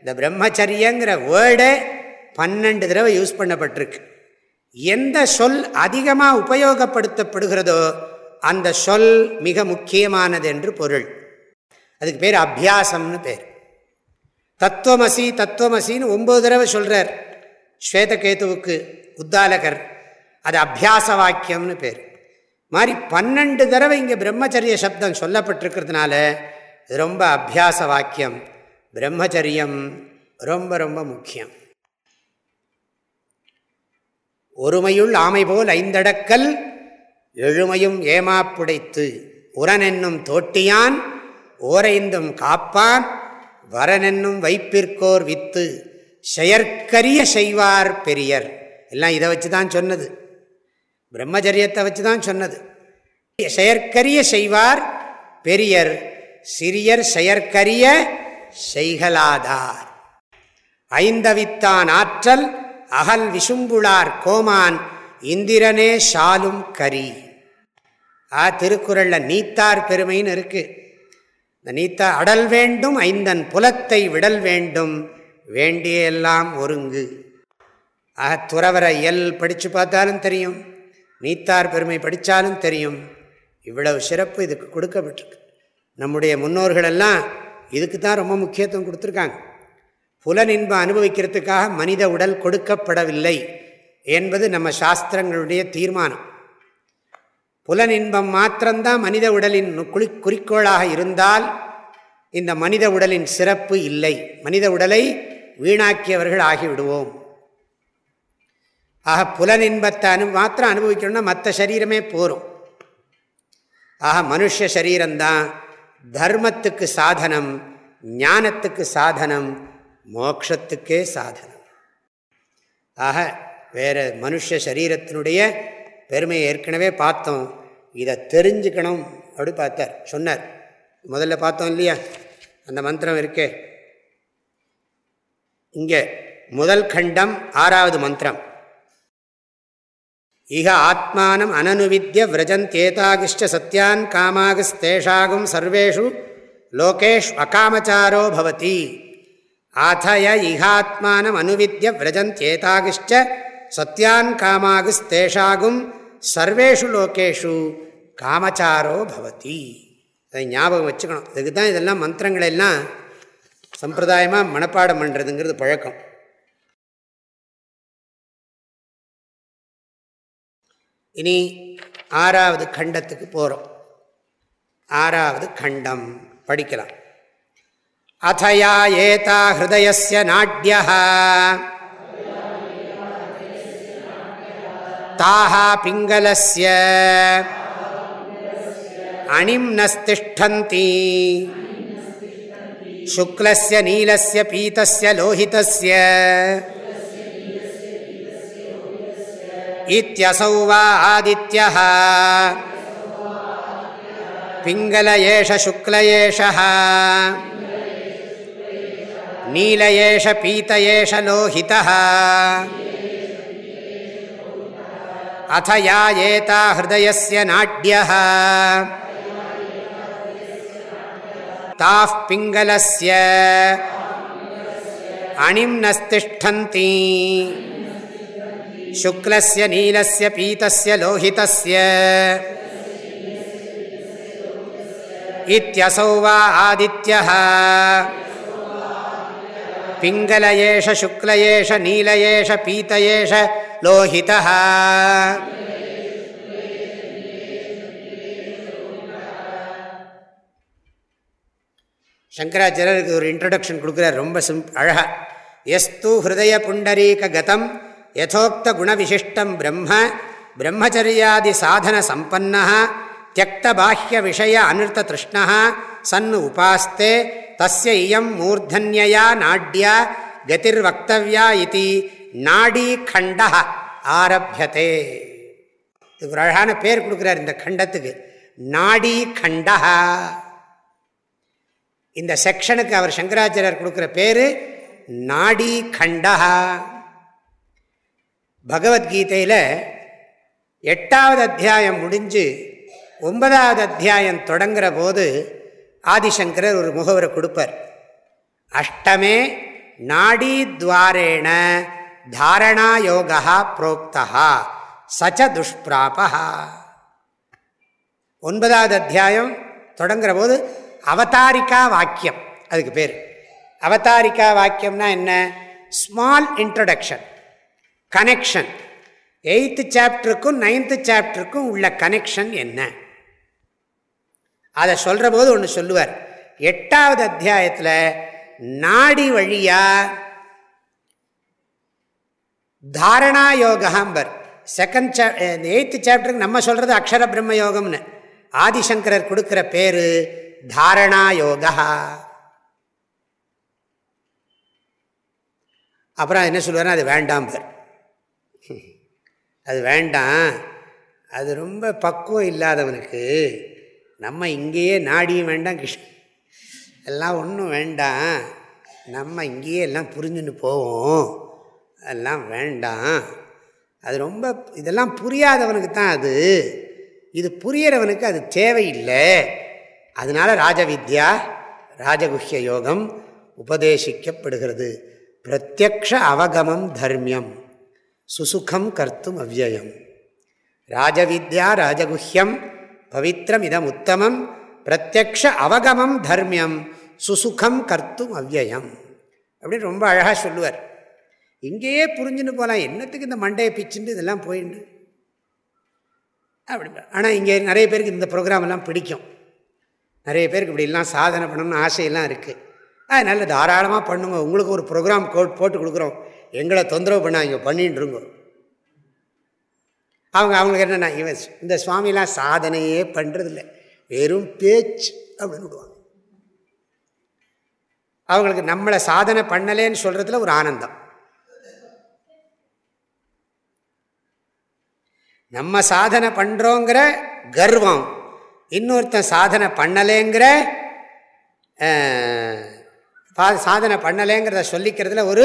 Speaker 1: இந்த பிரம்மச்சரியங்கிற வேர்டே பன்னெண்டு தடவை யூஸ் பண்ணப்பட்டிருக்கு. எந்த சொல் அதிகமாக உபயோகப்படுத்தப்படுகிறதோ அந்த சொல் மிக முக்கியமானது என்று பொருள். அதுக்கு பேர் அபியாசம்னு பேர். தத்துவமசி தத்துவமசின்னு ஒம்பது தடவை சொல்கிறார் ஸ்வேதகேதுவுக்கு உத்தாலகர் அது அபியாச வாக்கியம்னு பேர். மாதிரி பன்னெண்டு தடவை இங்கே பிரம்மச்சரிய சப்தம் சொல்லப்பட்டிருக்கிறதுனால ரொம்ப அபியாச வாக்கியம் பிரம்மச்சரியம் ரொம்ப ரொம்ப முக்கியம். ஒருமையுள் ஆமை போல் ஐந்தடக்கல் எழுமையும் ஏமாப்புடைத்து உரனென்னும் தோட்டியான் ஓரைந்தும் காப்பான் வரனென்னும் வைப்பிற்கோர் வித்து செயற்கரிய செய்வார் பெரியர். எல்லாம் இதை வச்சு தான் சொன்னது. பிரம்மச்சரியத்தை வச்சு தான் சொன்னது. செயற்கரிய செய்வார் பெரியர். சிறியர் செயற்கரிய செய்கலாதார் ஐந்தவித்தான் ஆற்றல் அகல் விசும்புளார் கோமான் இந்திரனே ஷாலும் கரி. ஆ திருக்குறளில் நீத்தார் பெருமைன்னு இருக்கு. இந்த நீத்தா அடல் வேண்டும் ஐந்தன் புலத்தை விடல் வேண்டும். வேண்டிய எல்லாம் ஒருங்கு. ஆக துறவர இயல் படித்து பார்த்தாலும் தெரியும் நீத்தார் பெருமை படித்தாலும் தெரியும். இவ்வளவு சிறப்பு இதுக்கு கொடுக்கப்பட்டிருக்கு. நம்முடைய முன்னோர்களெல்லாம் இதுக்கு தான் ரொம்ப முக்கியத்துவம் கொடுத்துருக்காங்க. புலனின்பம் அனுபவிக்கிறதுக்காக மனித உடல் கொடுக்கப்படவில்லை என்பது நம்ம சாஸ்திரங்களுடைய தீர்மானம். புலனின்பம் மாத்திரம்தான் மனித உடலின் குளி குறிக்கோளாக இருந்தால் இந்த மனித உடலின் சிறப்பு இல்லை. மனித உடலை வீணாக்கியவர்கள் ஆகிவிடுவோம் ஆக புலனின்பத்தை அனு மாத்திரம் அனுபவிக்கணும்னா மற்ற சரீரமே போகும் ஆக மனுஷ சரீரம்தான் தர்மத்துக்கு சாதனம் ஞானத்துக்கு சாதனம் மோக்ஷத்துக்கே சாதனம். ஆக வேறு மனுஷ சரீரத்தினுடைய பெருமையை ஏற்கனவே பார்த்தோம். இதை தெரிஞ்சுக்கணும் அப்படி பார்த்தார் சொன்னார். முதல்ல பார்த்தோம் இல்லையா? அந்த மந்திரம் இருக்கே. இங்கே முதல் கண்டம் ஆறாவது மந்திரம். இக ஆத்மானம் அனனுவித்ய விரஜந்தேதாகிஷ்ட சத்தியான் காமாகிஸ்தேஷாகும் சர்வேஷு லோகேஷ் அகாமச்சாரோ பவதி. ஆதய இகாத்மானம் அனுவித்ய விரஜந்தேதாகிஷ்ட சத்தியான் காமாகிஸ்தேஷாகும் சர்வேஷு லோகேஷு காமச்சாரோ பவதி. அதை ஞாபகம் வச்சுக்கணும். இதுக்கு தான் இதெல்லாம் மந்திரங்களெல்லாம் சம்பிரதாயமாக மனப்பாடம் பண்ணுறதுங்கிறது பழக்கம். இனி ஆறாவது கண்டத்துக்கு போகிறோம் ஆறாவது கண்டம். படிக்கலாம். அத்தயா ஏதா ஹிருதயஸ்ய நாட்யா. தாஹா பிங்களஸ்ய. அணிம் அணிம்னஸ்திஷ்டந்தி. शुक्लस्य नीलस्य पीतस्य लोहितस्य इत्यसौ वा आदित्यः पिङ्गल एष शुक्ल एषः नील एष पीत एष लोहितः अथ या एता हृदयस्य नाड्यः தாஃப் பிங்கலஸ்ய அணிம் நஸ்திஷ்டந்தி சுக்லஸ்ய நீலஸ்ய பீதஸ்ய லோஹிதஸ்ய இத்தியசௌ வா ஆதித்ய பிங்களயேஷ சுக்லயேஷ நீலயேஷ பீதயேஷ லோஹிதா சங்கராச்சாரியர் இதுக்கு ஒரு இன்ட்ரடக்ஷன் கொடுக்குறார் ரொம்ப சிம் அழகா. எஸ்து ஹிருதய புண்டரீக கதம் யதோக்த குணவிசிஷ்டம் பிரம்ம பிரம்மச்சரியாதி சாதன சம்பன்னா தியக்த பாஹ்ய விஷய அனிருத்த திருஷ்ணா சன் உபாஸ்தே தஸ்ய இயம் மூர்தன்யா நாட்யா கதிர் வக்தவியா இது நாடி கண்ட ஆரபியதே. இதுக்கு ஒரு அழகான பேர் கொடுக்குறார் இந்த கண்டத்துக்கு. நாடி கண்டா இந்த செக்ஷனுக்கு அவர் சங்கராச்சாரியர் கொடுக்குற பேர் நாடி கண்டா பகவத்கீதையில் எட்டாவது அத்தியாயம் முடிஞ்சு ஒன்பதாவது அத்தியாயம் தொடங்குகிற போது ஆதிசங்கரர் ஒரு முகவரை கொடுப்பார். அஷ்டமே நாடி துவாரேண தாரணா யோகா புரோக்தா சச்ச துஷ்பிராபா ஒன்பதாவது அத்தியாயம் தொடங்குகிற போது அவதாரிக்கா வாக்கியம். அதுக்கு பேர். அவதாரிக்கா வாக்கியம்னா என்ன? ஸ்மால் இன்ட்ரடக்ஷன் கனெக்ஷன் எயித்து சாப்டருக்கும் நைன்த்து சாப்டருக்கும் உள்ள கனெக்ஷன் என்ன? அதை சொல்கிற போது ஒன்று சொல்லுவார். எட்டாவது அத்தியாயத்தில் நாடி வழியாக தாரணா யோகாம்பர் செகண்ட் சா எயித்து சாப்டருக்கு நம்ம சொல்கிறது அக்ஷர பிரம்ம யோகம்னு ஆதிசங்கரர் கொடுக்குற பேர் தாரணா யோகா அப்புறம் என்ன சொல்லுவார் அது வேண்டாம் பேர் அது வேண்டாம் அது ரொம்ப பக்குவம் இல்லாதவனுக்கு நம்ம இங்கேயே நாடியும் வேண்டாம் கிருஷ்ண எல்லாம் ஒன்றும் வேண்டாம் நம்ம இங்கேயே எல்லாம் புரிஞ்சுன்னு போவோம் அதெல்லாம் வேண்டாம் அது ரொம்ப இதெல்லாம் புரியாதவனுக்கு தான் அது இது புரியறவனுக்கு அது தேவையில்லை அதனால் ராஜவித்யா ராஜகுஹ்ய யோகம் உபதேசிக்கப்படுகிறது. பிரத்யக்ஷ அவகமம் தர்மியம் சுசுகம் கர்த்தும் அவ்வயம் ராஜவித்யா ராஜகுஹ்யம் பவித்திரம் இதம் உத்தமம். பிரத்யக்ஷ அவகமம் தர்மியம் சுசுகம் கர்த்தும் அவ்வயம் அப்படின்னு ரொம்ப அழகாக சொல்லுவார். இங்கேயே புரிஞ்சுன்னு போகலாம் என்னத்துக்கு இந்த மண்டையை பிச்சுண்டு இதெல்லாம் போயிண்டு? அப்படி ஆனால் இங்கே நிறைய பேருக்கு இந்த ப்ரோக்ராம் எல்லாம் பிடிக்கும். நிறைய பேருக்கு இப்படிலாம் சாதனை பண்ணணும்னு ஆசையெல்லாம் இருக்குது அதனால் தாராளமாக பண்ணுங்க. உங்களுக்கு ஒரு ப்ரோக்ராம் கோட் போட்டு கொடுக்குறோம். எங்களை தொந்தரவு பண்ணாங்க பண்ணிட்டுருங்க அவங்க அவங்களுக்கு என்னென்னா இவன் இந்த சுவாமிலாம் சாதனையே பண்ணுறதில்ல வெறும் பேச்சு அப்படின்னு விடுவாங்க. அவங்களுக்கு நம்மளை சாதனை பண்ணலேன்னு சொல்கிறதுல ஒரு ஆனந்தம். நம்ம சாதனை பண்ணுறோங்கிற கர்வம். இன்னொருத்தன் சாதனை பண்ணலேங்கிற சாதனை பண்ணலேங்கிறத சொல்லிக்கிறதுல ஒரு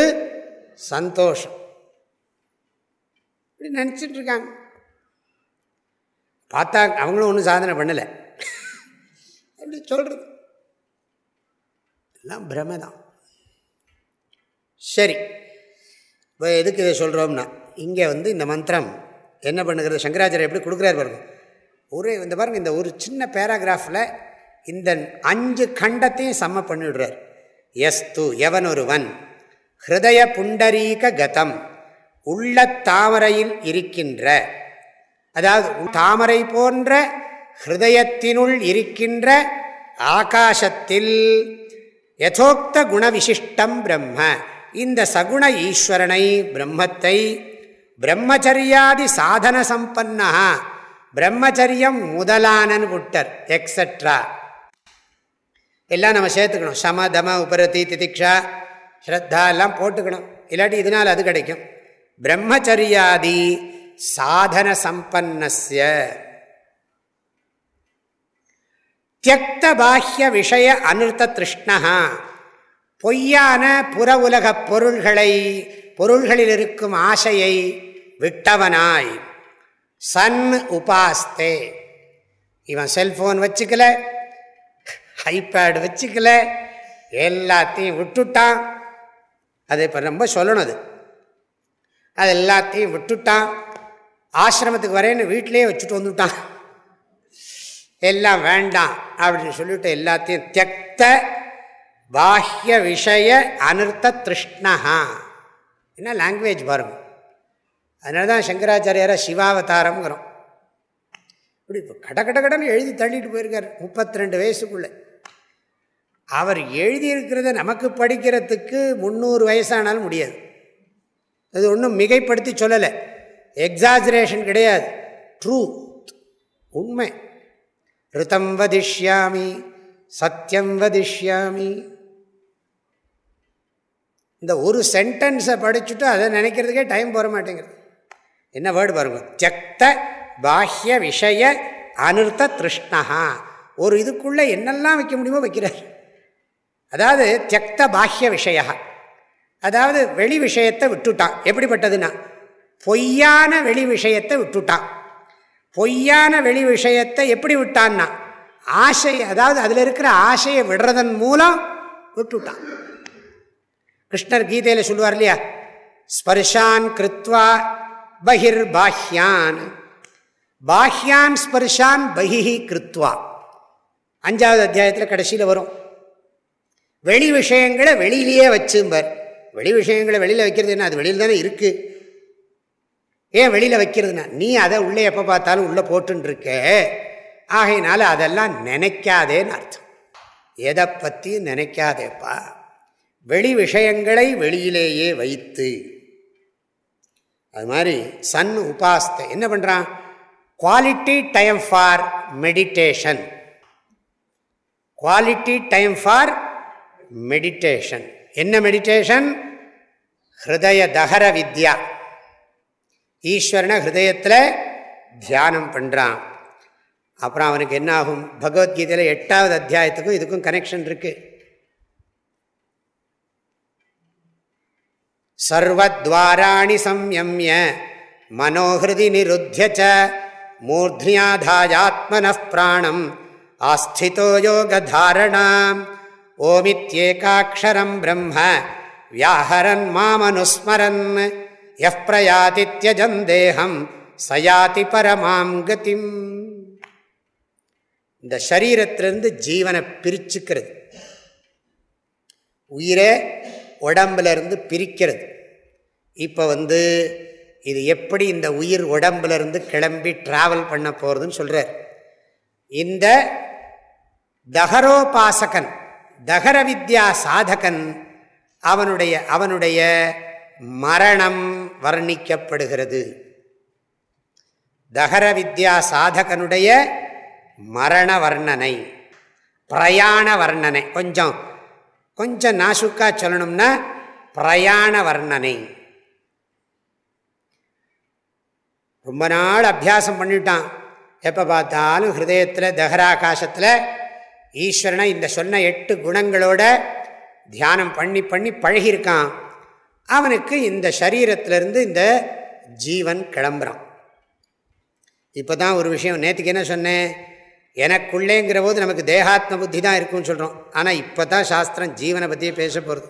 Speaker 1: சந்தோஷம். இப்படி நினச்சிட்டு இருக்காங்க பார்த்தா அவங்களும் ஒன்றும் சாதனை பண்ணலை. அப்படி சொல்கிறது எல்லாம் பிரமை தான் சரி. இப்போ எதுக்கு இதை சொல்கிறோம்னா இங்கே வந்து இந்த மந்திரம் என்ன பண்ணுகிறது? சங்கராச்சாரியர் எப்படி கொடுக்குறாரு பாருங்க. ஒரு இந்த பாருங்க இந்த ஒரு சின்ன பேராகிராஃபில் இந்த அஞ்சு கண்டத்தையும் சம்ம பண்ணிவிடுறார் எஸ்து எவன் ஒருவன் ஹிருதய புண்டரீக கதம் உள்ள தாமரையில் இருக்கின்ற. அதாவது தாமரை போன்ற ஹிருதயத்தினுள் இருக்கின்ற ஆகாசத்தில் யதோக்த குணவிசிஷ்டம் பிரம்ம. இந்த சகுண ஈஸ்வரனை பிரம்மத்தை பிரம்மச்சரியாதி சாதன சம்பன்னா பிரம்மச்சரியம் முதலானன் விட்டர் எக்ஸட்ரா எல்லாம் நம்ம சேர்த்துக்கணும். சம தம உபரதி திதிக்ஷா ஸ்ரத்தா எல்லாம் போட்டுக்கணும். இல்லாட்டி இதனால் அது கிடைக்கும். பிரம்மச்சரியாதி சாதன சம்பன்னஸ்ய. தியக்த பாஹ்ய விஷய அனிர்த்த திருஷ்ணா. பொய்யான புற உலக பொருள்களை பொருள்களில் இருக்கும் ஆசையை விட்டவனாய். சன் உபாஸ்தே. இவன் செல்ஃபோன் வச்சுக்கல ஐபேடு வச்சுக்கல எல்லாத்தையும் விட்டுட்டான். அது இப்போ ரொம்ப சொல்லணும் அது. அது எல்லாத்தையும் விட்டுட்டான். ஆசிரமத்துக்கு வரேன்னு வீட்டிலேயே வச்சுட்டு வந்துட்டான். எல்லாம் வேண்டாம் அப்படின்னு சொல்லிட்டு எல்லாத்தையும் தியக்த பாஹ்ய விஷய அனிர்த்த திருஷ்ணஹா. என்ன லாங்குவேஜ் பாருங்கள் அதனால தான் சங்கராச்சாரியாரை சிவாவதாரம்ங்கிறோம். இப்படி இப்போ கட கட கடன்னு எழுதி தள்ளிட்டு போயிருக்கார் முப்பத்தி ரெண்டு வயசுக்குள்ளே. அவர் எழுதியிருக்கிறத நமக்கு படிக்கிறதுக்கு முந்நூறு வயசானாலும் முடியாது. அது ஒன்றும் மிகைப்படுத்தி சொல்லலை. எக்ஸாஜரேஷன் கிடையாது. ட்ரூ உண்மை. ரிதம் வதிஷ்யாமி சத்தியம் வதிஷ்யாமி. இந்த ஒரு சென்டென்ஸை படிச்சுட்டு அதை நினைக்கிறதுக்கே டைம் போட மாட்டேங்குது என்ன வேர்டு பாருங்க? தியக்த பாஹ்ய விஷய அனிர்த்த திருஷ்ணகா ஒரு இதுக்குள்ளே என்னெல்லாம் வைக்க முடியுமோ வைக்கிறார். அதாவது தியக்த பாஹ்ய விஷய. அதாவது வெளி விஷயத்தை விட்டுட்டான். எப்படிப்பட்டதுன்னா பொய்யான வெளி விஷயத்தை விட்டுட்டான். பொய்யான வெளி விஷயத்தை எப்படி விட்டான்னா ஆசை அதாவது அதில் இருக்கிற ஆசையை விடுறதன் மூலம் விட்டுட்டான். கிருஷ்ணர் கீதையில் சொல்லுவார் இல்லையா? ஸ்பர்ஷான் கிருத்வா பகிர் பாஹ்யான் பாஹ்யான் ஸ்பர்ஷான் பகிஹி கிருத்வா அஞ்சாவது அத்தியாயத்தில் கடைசியில் வரும். வெளி விஷயங்களை வெளியிலேயே வச்சும்பர் வெளி விஷயங்களை வெளியில் வைக்கிறது என்ன? அது வெளியில் தானே இருக்குது ஏன் வெளியில் வைக்கிறதுனா நீ அதை உள்ளே எப்போ பார்த்தாலும் உள்ளே போட்டுருக்க ஆகையினால அதெல்லாம் நினைக்காதேன்னு அர்த்தம். எதை பற்றி நினைக்காதேப்பா. வெளி விஷயங்களை வெளியிலேயே வைத்து அது மாதிரி சன் உபாஸ்த. என்ன பண்ணுறான் quality time for meditation quality time for meditation என்ன மெடிடேஷன் ஹிருதய தகர வித்யா. ஈஸ்வரனை ஹிருதயத்தில் தியானம் பண்ணுறான் அப்புறம் அவனுக்கு என்ன ஆகும்? பகவத்கீதையில் எட்டாவது அத்தியாயத்துக்கும் இதுக்கும் கனெக்ஷன் இருக்குது சர்வத்வாராணி சம்யமிய மனோஹிருதி நிருத்தியச்ச மூர்த்தியாதாயாத்மன பிராணம் ஆஸ்திதோ யோகதாரணாம். ஓமித்யேகாட்சரம் பிரம்ம வியாஹரன் மாமனுஸ்மரன் எஃப் பிரயாதி தியஜம் தேகம் சயாதி பரமாம் கதிம். இந்த சரீரத்திலிருந்து ஜீவனை பிரிச்சுக்கிறது. உயிரே உடம்புலருந்து பிரிக்கிறது. இப்போ வந்து இது எப்படி இந்த உயிர் உடம்புலருந்து கிளம்பி ட்ராவல் பண்ண போகிறதுன்னு சொல்கிறார் இந்த தகரோபாசகன் தகர வித்யா சாதகன் அவனுடைய அவனுடைய மரணம் வர்ணிக்கப்படுகிறது. தகர வித்யா சாதகனுடைய மரண வர்ணனை பிரயாண வர்ணனை கொஞ்சம் கொஞ்சம் நாசுக்காக சொல்லணும்னா பிரயாண வர்ணனை. ரொம்ப நாள் அபியாசம் பண்ணிட்டான். எப்போ பார்த்தாலும் ஹிருதயத்தில் தஹராகாசத்தில் ஈஸ்வரனை இந்த சொன்ன எட்டு குணங்களோட தியானம் பண்ணி பண்ணி பழகியிருக்கான். அவனுக்கு இந்த சரீரத்திலிருந்து இந்த ஜீவன் கிளம்புறான். இப்போ தான் ஒரு விஷயம் நேற்றுக்கு என்ன சொன்னேன்? எனக்குள்ளேங்கிற போது நமக்கு தேகாத்ம புத்தி தான் இருக்குன்னு சொல்கிறோம் ஆனால் இப்போ தான் சாஸ்திரம் ஜீவனை பற்றியே பேச போகிறது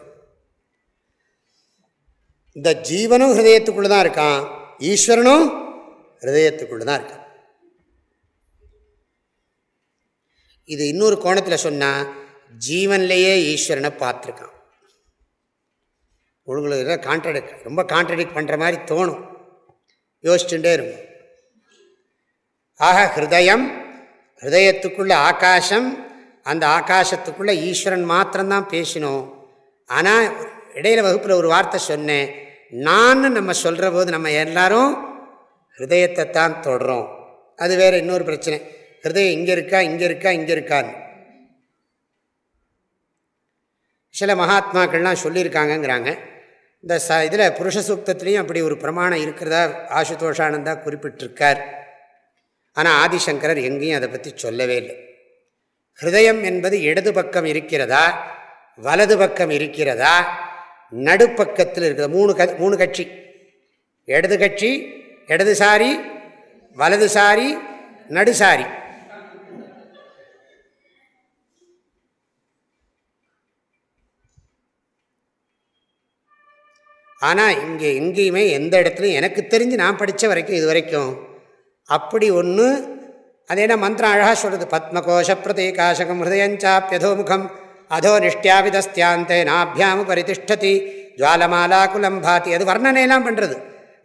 Speaker 1: இந்த ஜீவனும் ஹிருதயத்துக்குள்ளே தான் இருக்கான். ஈஸ்வரனும் ஹிருதயத்துக்குள்ளே தான் இருக்கான். இது இன்னொரு கோணத்தில் சொன்னால் ஜீவன்லேயே ஈஸ்வரனை பார்த்துருக்கான். உங்களுக்கு கான்ட்ரடிக் ரொம்ப கான்ட்ரடிக் பண்ணுற மாதிரி தோணும். யோசிச்சுட்டே இருக்கும் ஆக ஹிருதயம் ஹிருதயத்துக்குள்ளே ஆகாசம் அந்த ஆகாசத்துக்குள்ளே ஈஸ்வரன் மாத்திரம்தான் பேசினோம். ஆனால் இடையில வகுப்பில் ஒரு வார்த்தை சொன்னேன். நான் நம்ம சொல்கிற போது நம்ம எல்லாரும் ஹிருதயத்தை தான் தொடுறோம். அது வேறு இன்னொரு பிரச்சனை. ஹிருதயம் இங்கே இருக்கா இங்கே இருக்கா இங்கே இருக்கான்னு. சில மகாத்மாக்கள்லாம் சொல்லியிருக்காங்கங்கிறாங்க. இந்த ச இதில் புருஷ சூக்தத்துலேயும் அப்படி ஒரு பிரமாணம் இருக்கிறதா ஆசுதோஷானந்தா குறிப்பிட்டிருக்கார். ஆனால் ஆதிசங்கரர் எங்கேயும் அதை பற்றி சொல்லவே இல்லை. ஹிருதயம் என்பது இடது பக்கம் இருக்கிறதா? வலது பக்கம் இருக்கிறதா? நடுப்பக்கத்தில் இருக்கிற மூணு க மூணு கட்சி. இடது கட்சி இடதுசாரி வலதுசாரி நடுசாரி ஆனால் இங்கே எங்கேயுமே எந்த இடத்துலையும் எனக்கு தெரிஞ்சு நான் படித்த வரைக்கும் இது வரைக்கும் அப்படி ஒன்று அதேன மந்திரம் அழகாக சொல்கிறது பத்மகோஷ பிரதீகாசகம் ஹிருதயஞ்சாப்பியதோமுகம் அதோ நிஷ்டியாவிதஸ்தியாந்தே நாபியாமு பரிதிஷ்டதி. ஜுவாலமாலா குலம் பாதி. அது வர்ணனையெல்லாம் பண்ணுறது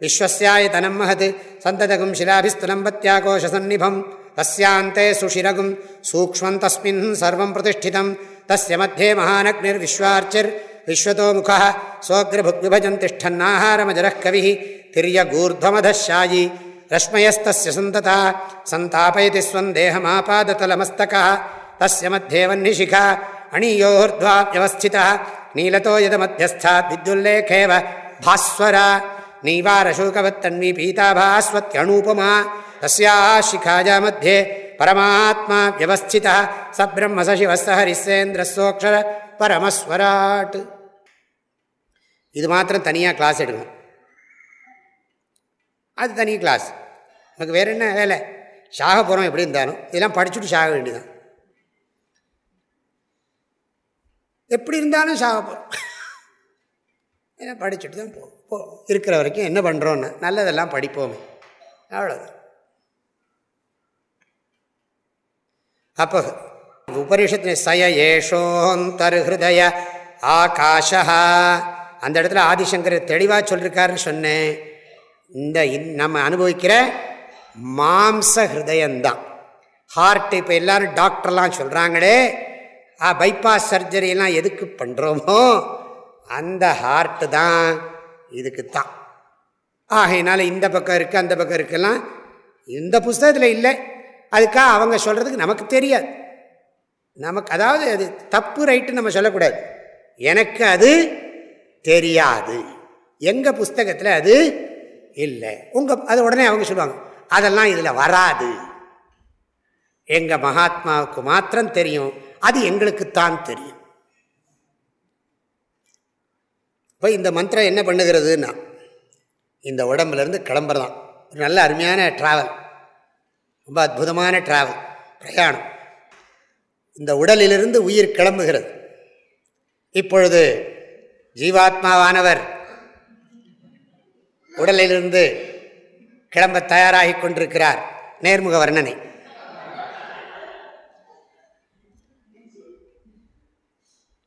Speaker 1: விஸ்வசாய தனம் மகது. சந்ததகும் சிலாபிஸ்துலம் பத்தியாகோஷ சந்நிபம் தஸ்யாந்தே சுஷிரகும் சூக்மம் தஸ்மின் சர்வம் பிரதிஷ்டிதம் தஸ்ய மத்தியே மகானக்னிர் விஸ்வார்ச்சிர் விஸ்வதோ முக சோக்ரபுக் விபஜன் திஷ்டன்னாஹாரமஜரக்கவி திரிய கூர்தமதாயி ரஷ்மயஸ்தஸ்ய சந்ததா சந்தாபயதி ஸ்வந்தேகமாபாததலமஸ்தகா தஸ்ய மத்தியேவன்னிஷிகா அணியோர்த்வா வியவஸ்திதா நீலதோ யதமத்தியஸ்தாத் வித்யுல்லேகேவ பாஸ்வரா நீவாரசூகவத்தன்வி பீதாபாஸ்வத்யணூபமா தஸ்யா சிகாயா மத்தியே பரமாத்மா வியவஸ்திதா ச பிரம்ம சசிவச ஹரிசேந்திரஸோக்ஷர பரமஸ்வராட் இது மாத்திரம் தனியாக கிளாஸ் எடுக்கணும் அது தனி கிளாஸ் நமக்கு வேறு என்ன வேலை? சாக போகிறோம் எப்படி இருந்தாலும். இதெல்லாம் படிச்சுட்டு சாக வேண்டியதான் எப்படி இருந்தாலும் சாக போகிறோம் ஏன்னா படிச்சுட்டு தான் போ போ இருக்கிற வரைக்கும் என்ன பண்ணுறோன்னு நல்லதெல்லாம் படிப்போமே. அவ்வளோதான் அப்போ உபனிஷத்து சய ஏஷோந்தர் ஹிருதய ஆகாஷா அந்த இடத்துல ஆதிசங்கர் தெளிவாக சொல்லியிருக்காருன்னு சொன்னேன். இந்த நம்ம அனுபவிக்கிற மாம்ச ஹிருதயந்தான் ஹார்ட் இப்போ எல்லோரும் டாக்டர்லாம் சொல்கிறாங்களே பைபாஸ் சர்ஜரியெல்லாம் எதுக்கு பண்ணுறோமோ அந்த ஹார்ட்டு தான் இதுக்கு தான். ஆகையினால இந்த பக்கம் இருக்குது அந்த பக்கம் இருக்குலாம் இந்த புஸ்தகத்தில் இல்லை. அதுக்காக அவங்க சொல்கிறதுக்கு நமக்கு தெரியாது. நமக்கு அதாவது அது தப்பு ரைட்டு நம்ம சொல்லக்கூடாது. எனக்கு அது தெரியாது. எங்கள் புஸ்தகத்தில் அது இல்லை. உங்கள் அது உடனே அவங்க சொல்லுவாங்க. அதெல்லாம் இதில் வராது. எங்கள் மகாத்மாவுக்கு மாத்திரம் தெரியும். அது எங்களுக்குத்தான் தெரியும். இப்போ இந்த மந்திரம் என்ன பண்ணுகிறதுன்னா இந்த உடம்புலேருந்து கிளம்புறதான். ஒரு நல்ல அருமையான ட்ராவல் ரொம்ப அற்புதமான ட்ராவல் பிரயாணம். இந்த உடலிலிருந்து உயிர் கிளம்புகிறது. இப்பொழுது ஜீவாத்மாவானவர் உடலிலிருந்து கிளம்ப தயாராகி கொண்டிருக்கிறார் நேர்முக வர்ணனை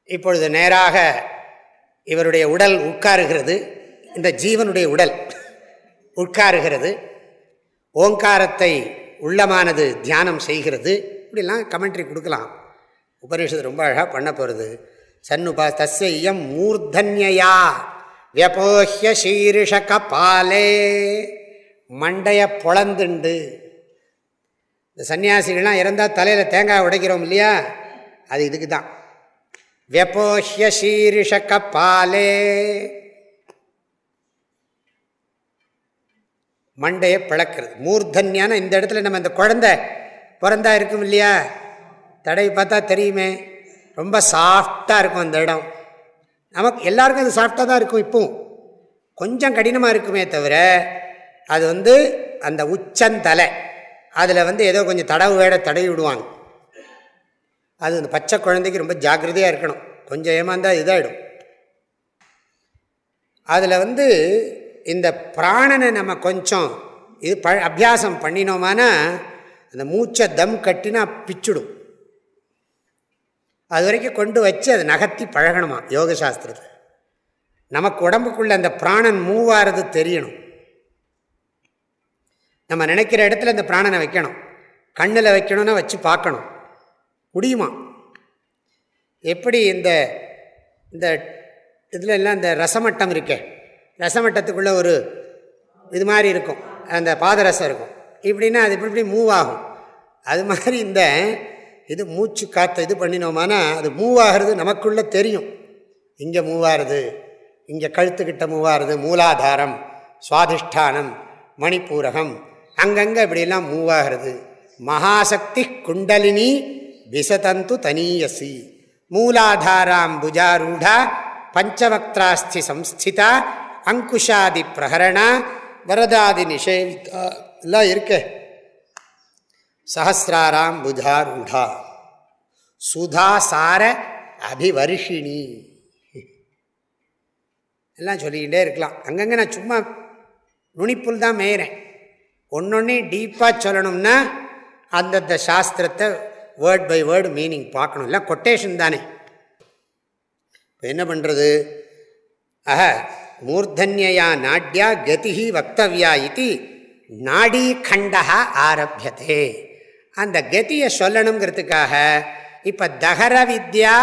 Speaker 1: இப்பொழுது நேராக இவருடைய உடல் உட்காருகிறது. இந்த ஜீவனுடைய உடல் உட்காருகிறது. ஓங்காரத்தை உள்ளமானது தியானம் செய்கிறது. இப்படிலாம் கமெண்ட்ரி கொடுக்கலாம். உபநிஷத்து ரொம்ப அழகாக பண்ண போகிறது சன்னுபா தஸ்யம் மூர்தன்யா வியபோஹ்ய சீரிஷ கபாலே. மண்டையை பொழந்துண்டு இந்த சன்னியாசிகள்லாம் இறந்தால் தலையில் தேங்காய் உடைக்கிறோம் இல்லையா? அது இதுக்கு தான் வியபோஹ்ய சீரிஷ பாலே. மண்டையை பிளக்கிறது. மூர்தன்யான இந்த இடத்துல நம்ம இந்த குழந்தை பிறந்தா இருக்கும் இல்லையா? தடவி பார்த்தா தெரியுமே. ரொம்ப சாஃப்டாக இருக்கும் அந்த இடம். நமக்கு எல்லாருக்கும் அது சாஃப்டாக தான் இருக்கும் இப்போவும் கொஞ்சம் கடினமாக இருக்குமே தவிர அது வந்து அந்த உச்சந்தலை. அதில் வந்து ஏதோ கொஞ்சம் தடவு வேட தடவி விடுவாங்க. அது அந்த பச்சை குழந்தைக்கு ரொம்ப ஜாக்கிரதையாக இருக்கணும். கொஞ்சம் ஏமாந்தால் இதாகிடும் அதில் வந்து இந்த பிராணனை நம்ம கொஞ்சம் இது ப அபியாசம் பண்ணினோமானா அந்த மூச்சை தம் கட்டினா பிச்சுடும். அது வரைக்கும் கொண்டு வச்சு அதை நகர்த்தி பழகணுமா யோக சாஸ்திரத்தை நமக்கு உடம்புக்குள்ளே அந்த பிராணன் மூவாகிறது தெரியணும். நம்ம நினைக்கிற இடத்துல இந்த பிராணனை வைக்கணும். கண்ணில் வைக்கணும்னா வச்சு பார்க்கணும். முடியுமா? எப்படி இந்த இந்த இதில் எல்லாம் இந்த ரசமட்டம் இருக்கே? ரசமட்டத்துக்குள்ளே ஒரு இது மாதிரி இருக்கும். அந்த பாதரசம் இருக்கும். இப்படின்னா அது இப்படி இப்படி மூவ் ஆகும். அது மாதிரி இந்த இது மூச்சு காற்றை இது பண்ணினோமானா அது மூவ் ஆகிறது நமக்குள்ளே தெரியும். இங்கே மூவ் ஆகுது இங்கே கழுத்துக்கிட்ட மூவ் ஆகுது மூலாதாரம் சுவாதிஷ்டானம் மணிப்பூரகம் அங்கங்கே இப்படியெல்லாம் மூவ் ஆகிறது. மகாசக்தி குண்டலினி விசதந்து தனீயசி. மூலாதாராம் புஜாரூடா பஞ்சவக்திராஸ்தி சம்ஸ்திதா அங்குஷாதி பிரகரணா வரதாதி நிஷேவிதா எல்லாம் இருக்கு. சஹசிராராம் புஜாரூடா. சுதாசார அபிவர்ஷிணி. எல்லாம் சொல்லிக்கிட்டே இருக்கலாம். அங்கங்கே நான் சும்மா நுனிப்புல் தான் மேயிறேன். ஒன்றொன்னே டீப்பாக சொல்லணும்னா அந்தந்த சாஸ்திரத்தை வேர்ட் பை வேர்டு மீனிங் பார்க்கணும். இல்லை கொட்டேஷன் தானே. இப்போ என்ன பண்ணுறது ஆஹ மூர்தன்யா நாட்யா கதிஹி வக்தவியா இது நாடி கண்டா ஆரம்பியதே அந்த கதியை சொல்லணுங்கிறதுக்காக இப்போ தகர வித்யா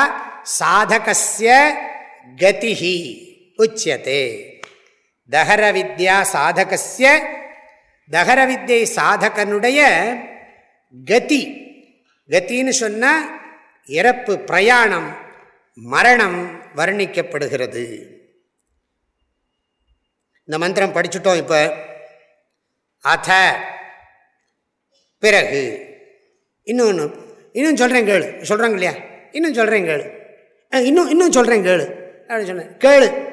Speaker 1: சாதகசிய கதிஹி உச்சியதே. தகர வித்யா சாதகசிய தகர வித்யை சாதகனுடைய கதி. கத்தின்னு சொன்னால் இறப்பு பிரயாணம் மரணம் வர்ணிக்கப்படுகிறது. இந்த மந்திரம் படிச்சுட்டோம் இப்போ. அத பிறகு. இன்னொன்று இன்னும் சொல்கிறேன் கேளு. சொல்கிறாங்க இல்லையா? இன்னும் சொல்கிறேன் கேளு. இன்னும் இன்னும் சொல்கிறேன் கேளு. அப்படின்னு சொன்னேன். கேளு.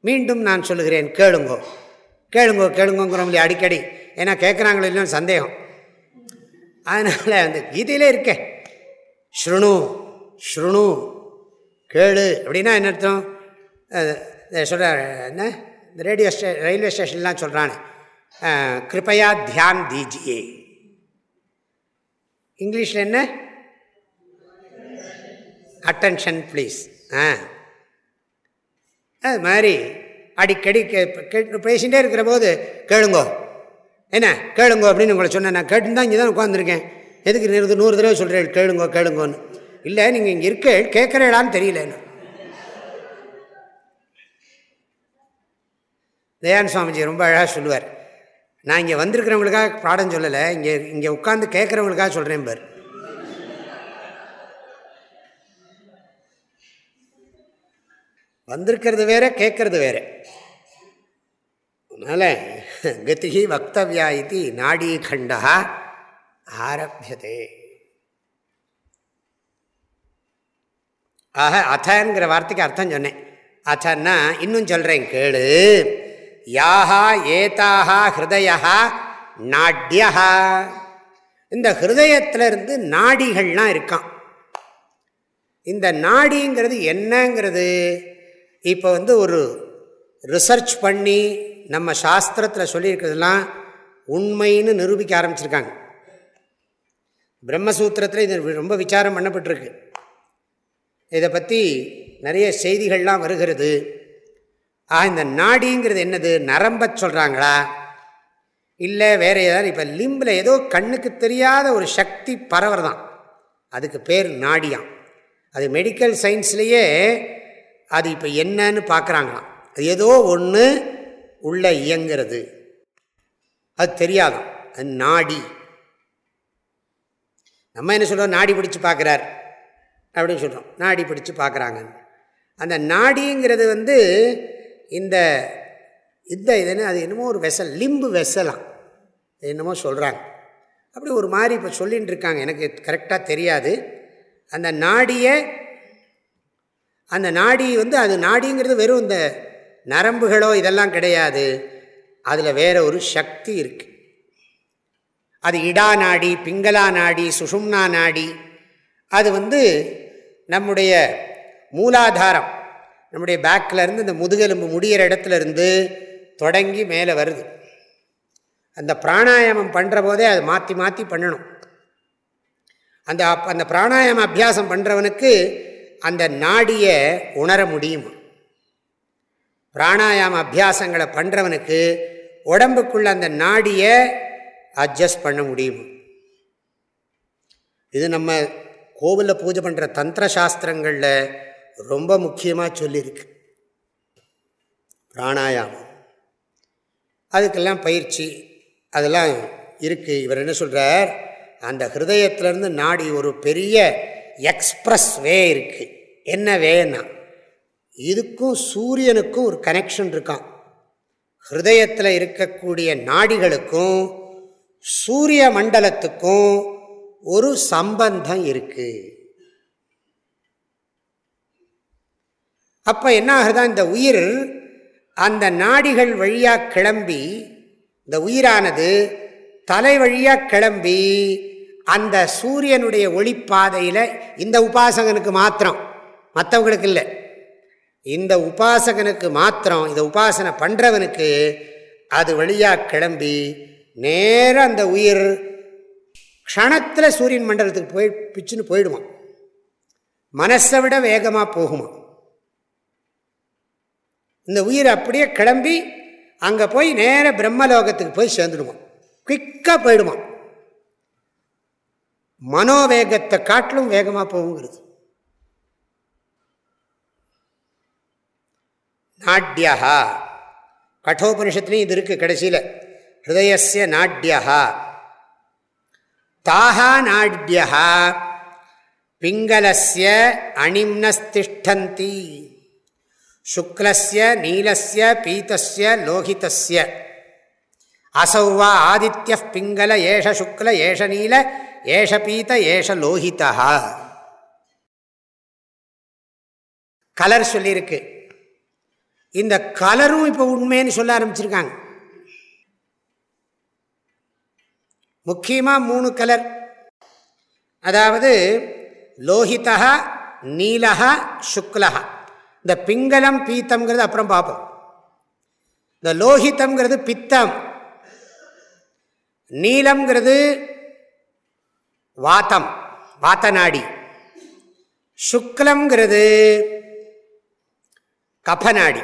Speaker 1: மீண்டும் நான் சொல்லுகிறேன் கேளுங்கோ. கேளுங்கோ கேளுங்கோங்கிறோம் இல்லையா அடிக்கடி. ஏன்னா கேட்குறாங்களோ இல்லைன்னு சந்தேகம். அதனால் அந்த கீதையிலே இருக்க. ஸ்ருணு ஸ்ருணு கேளு. அப்படின்னா என்ன அர்த்தம்? சொல்கிற என்ன? இந்த ரேடியோ ஸ்டே ரயில்வே ஸ்டேஷன்லாம் சொல்கிறானே கிருப்பையா தியான் தீஜியே. இங்கிலீஷில் என்ன? அட்டென்ஷன் ப்ளீஸ் ஆ. அது மாதிரி அடிக்கடி கே பேசிகிட்டே இருக்கிற போது கேளுங்கோ. என்ன? கேளுங்கோ அப்படின்னு உங்களை சொன்னேன். நான் கேட்டுன்னு தான் இங்கே தான் உட்காந்துருக்கேன் எதுக்கு நிறுத்து நூறு தடவை சொல்கிறேன் கேளுங்கோ கேளுங்கோன்னு. இல்லை நீங்கள் இங்கே இருக்க கேட்குறேடான்னு தெரியலன்னு தயான் சுவாமிஜி ரொம்ப அழகாக சொல்லுவார். நான் இங்கே வந்திருக்கிறவங்களுக்காக பாடம் சொல்லலை இங்கே இங்கே உட்காந்து கேட்குறவங்களுக்காக சொல்கிறேன் பார். வந்திருக்கிறது வேற கேட்கறது வேற. அதனால் கத்திகி வக்தவியா இது நாடி கண்டா ஆரம்பியதே ஆக அத்தங்கிற வார்த்தைக்கு அர்த்தம் சொன்னேன். அத்தன்னா இன்னும் சொல்கிறேன் கேளு. யாஹா ஏதாஹா ஹிருதயா நாட்யா இந்த ஹிருதயத்திலிருந்து நாடிகள்லாம் இருக்கான். இந்த நாடிங்கிறது என்னங்கிறது? இப்போ வந்து ஒரு ரிசர்ச் பண்ணி நம்ம சாஸ்திரத்தில் சொல்லியிருக்கிறதுலாம் உண்மைன்னு நிரூபிக்க ஆரம்பிச்சிருக்காங்க. பிரம்மசூத்திரத்தில் இது ரொம்ப விசாரம் பண்ணப்பட்டிருக்கு. இதை பற்றி நிறைய செய்திகள்லாம் வருகிறது. ஆ இந்த நாடிங்கிறது என்னது? நரம்ப சொல்கிறாங்களா இல்லை வேறு ஏதாவது இப்போ லிம்பில் ஏதோ கண்ணுக்கு தெரியாத ஒரு சக்தி பரவர் தான் அதுக்கு பேர் நாடியாம். அது மெடிக்கல் சயின்ஸ்லேயே அது இப்போ என்னன்னு பார்க்குறாங்களாம் அது ஏதோ ஒன்று உள்ளே இயங்கிறது. அது தெரியாதான் அது நாடி. நம்ம என்ன சொல்கிறோம் நாடி பிடிச்சி பார்க்குறார் அப்படின்னு சொல்கிறோம் நாடி பிடிச்சி பார்க்குறாங்க அந்த நாடிங்கிறது வந்து இந்த இந்த இதுன்னு அது என்னமோ ஒரு வெசல் லிம்பு வெசலாம். என்னமோ சொல்கிறாங்க அப்படி ஒரு மாதிரி இப்போ சொல்லின்னு இருக்காங்க. எனக்கு கரெக்டாக தெரியாது. அந்த நாடியை அந்த நாடி வந்து அது நாடிங்கிறது வெறும் இந்த நரம்புகளோ இதெல்லாம் கிடையாது. அதில் வேற ஒரு சக்தி இருக்குது அது இடா நாடி பிங்களா நாடி சுஷும்னா நாடி. அது வந்து நம்முடைய மூலாதாரம். நம்முடைய பேக்கில் இருந்து இந்த முதுகெலும்பு முடிகிற இடத்துலருந்து தொடங்கி மேலே வருது. அந்த பிராணாயாமம் பண்ணுற போதே அதை மாற்றி மாற்றி பண்ணணும். அந்த அந்த பிராணாயாம அபியாசம் பண்ணுறவனுக்கு அந்த நாடியை உணர முடியுமா? பிராணாயாம அபியாசங்களை பண்ணுறவனுக்கு உடம்புக்குள்ள அந்த நாடியை அட்ஜஸ்ட் பண்ண முடியுமா? இது நம்ம கோவிலில் பூஜை பண்ணுற தந்திர சாஸ்திரங்களில் ரொம்ப முக்கியமாக சொல்லியிருக்கு. பிராணாயாமம். அதுக்கெல்லாம் பயிற்சி அதெல்லாம் இருக்குது இவர் என்ன சொல்கிறார் அந்த ஹிருதயத்திலேருந்து நாடி ஒரு பெரிய எக்ஸ்ப்ரெஸ் வே இருக்குது என்ன வேன்னா இதுக்கும் சூரியனுக்கும் ஒரு கனெக்ஷன் இருக்கான் ஹிருதயத்தில் இருக்கக்கூடிய நாடிகளுக்கும் சூரிய மண்டலத்துக்கும் ஒரு சம்பந்தம் இருக்குது அப்போ என்ன ஆகுதா இந்த உயிர் அந்த நாடிகள் வழியாக கிளம்பி இந்த உயிரானது தலை வழியாக கிளம்பி அந்த சூரியனுடைய ஒளிப்பாதையில் இந்த உபாசகனுக்கு மாத்திரம் மற்றவங்களுக்கு இல்லை. இந்த உபாசகனுக்கு மாத்திரம் இந்த உபாசனை பண்ணுறவனுக்கு அது வழியாக கிளம்பி நேராக அந்த உயிர் க்ஷணத்தில் சூரியன் மண்டலத்துக்கு போய் பிச்சுன்னு போயிடுவான் மனசை விட வேகமாக போகுமா இந்த உயிர் அப்படியே கிளம்பி அங்கே போய் நேர பிரம்மலோகத்துக்கு போய் சேர்ந்துடுவான் குவிக்காக போயிடுவான் மனோவேகத்தை காட்டிலும் வேகமாக போகுங்கிறது. நாட்யா கட்டோபனிஷத்துலேயும் இது இருக்குது கடைசியில். ஹிருதயசிய நாட்யா தாகா நாட்யா பிங்களஸ்ய அணிம்னஸ்திஷ்டந்தி. சுக்லஸ்ய நீலஸ்ய பீத்தஸ்ய லோகிதஸ்ய. அசௌவா ஆதித்ய பிங்கல ஏஷ சுக்ல ஏஷ நீல ஏஷ பீத்த ஏஷ லோகிதா. கலர் சொல்லியிருக்கு. இந்த கலரும் இப்போ உண்மைன்னு சொல்ல ஆரம்பிச்சிருக்காங்க. முக்கியமாக மூணு கலர் அதாவது லோஹிதா நீலகா சுக்லகா இந்த பிங்களம் பீத்தம்ங்கிறது அப்புறம் பார்ப்போம். இந்த லோஹித்தம்ங்கிறது பித்தம். நீலம்ங்கிறது வாத்தம் வாத்த நாடி சுக்லம்ங்கிறது கபநாடி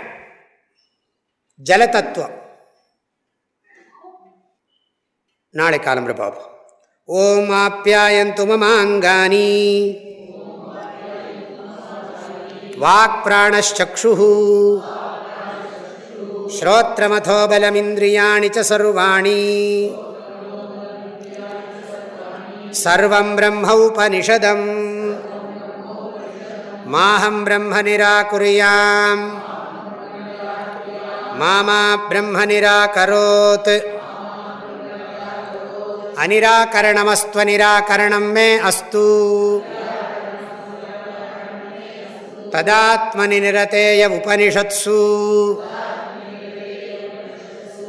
Speaker 1: ஜலதத்துவம் நாளை காலம்புற பார்ப்போம் ஓம் ஆப்யாயந்து மமாங்கானி வாக் பிராணச்சக்ஷு श्रोत्रमथो बलमिन्द्रियाणि च सर्वाणि सर्वं ब्रह्मौपनिषदम् माहं ब्रह्म निराकुर्याम् मा मा ब्रह्म निराकरोत् अनिराकरणमस्त्वनिराकरणं मे अस्तु तदात्मनि निरतेय उपनिषत्सु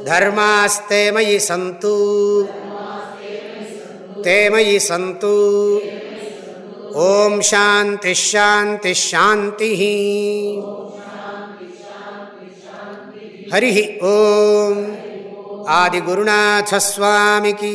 Speaker 1: धर्मास्ते मयि सन्तु தேமயி சந்து ஓம் சாந்தி ஷாந்தி ஷாந்தி ஹரி ஓம் ஆதிகுருநாசஸ்வாமிக்கு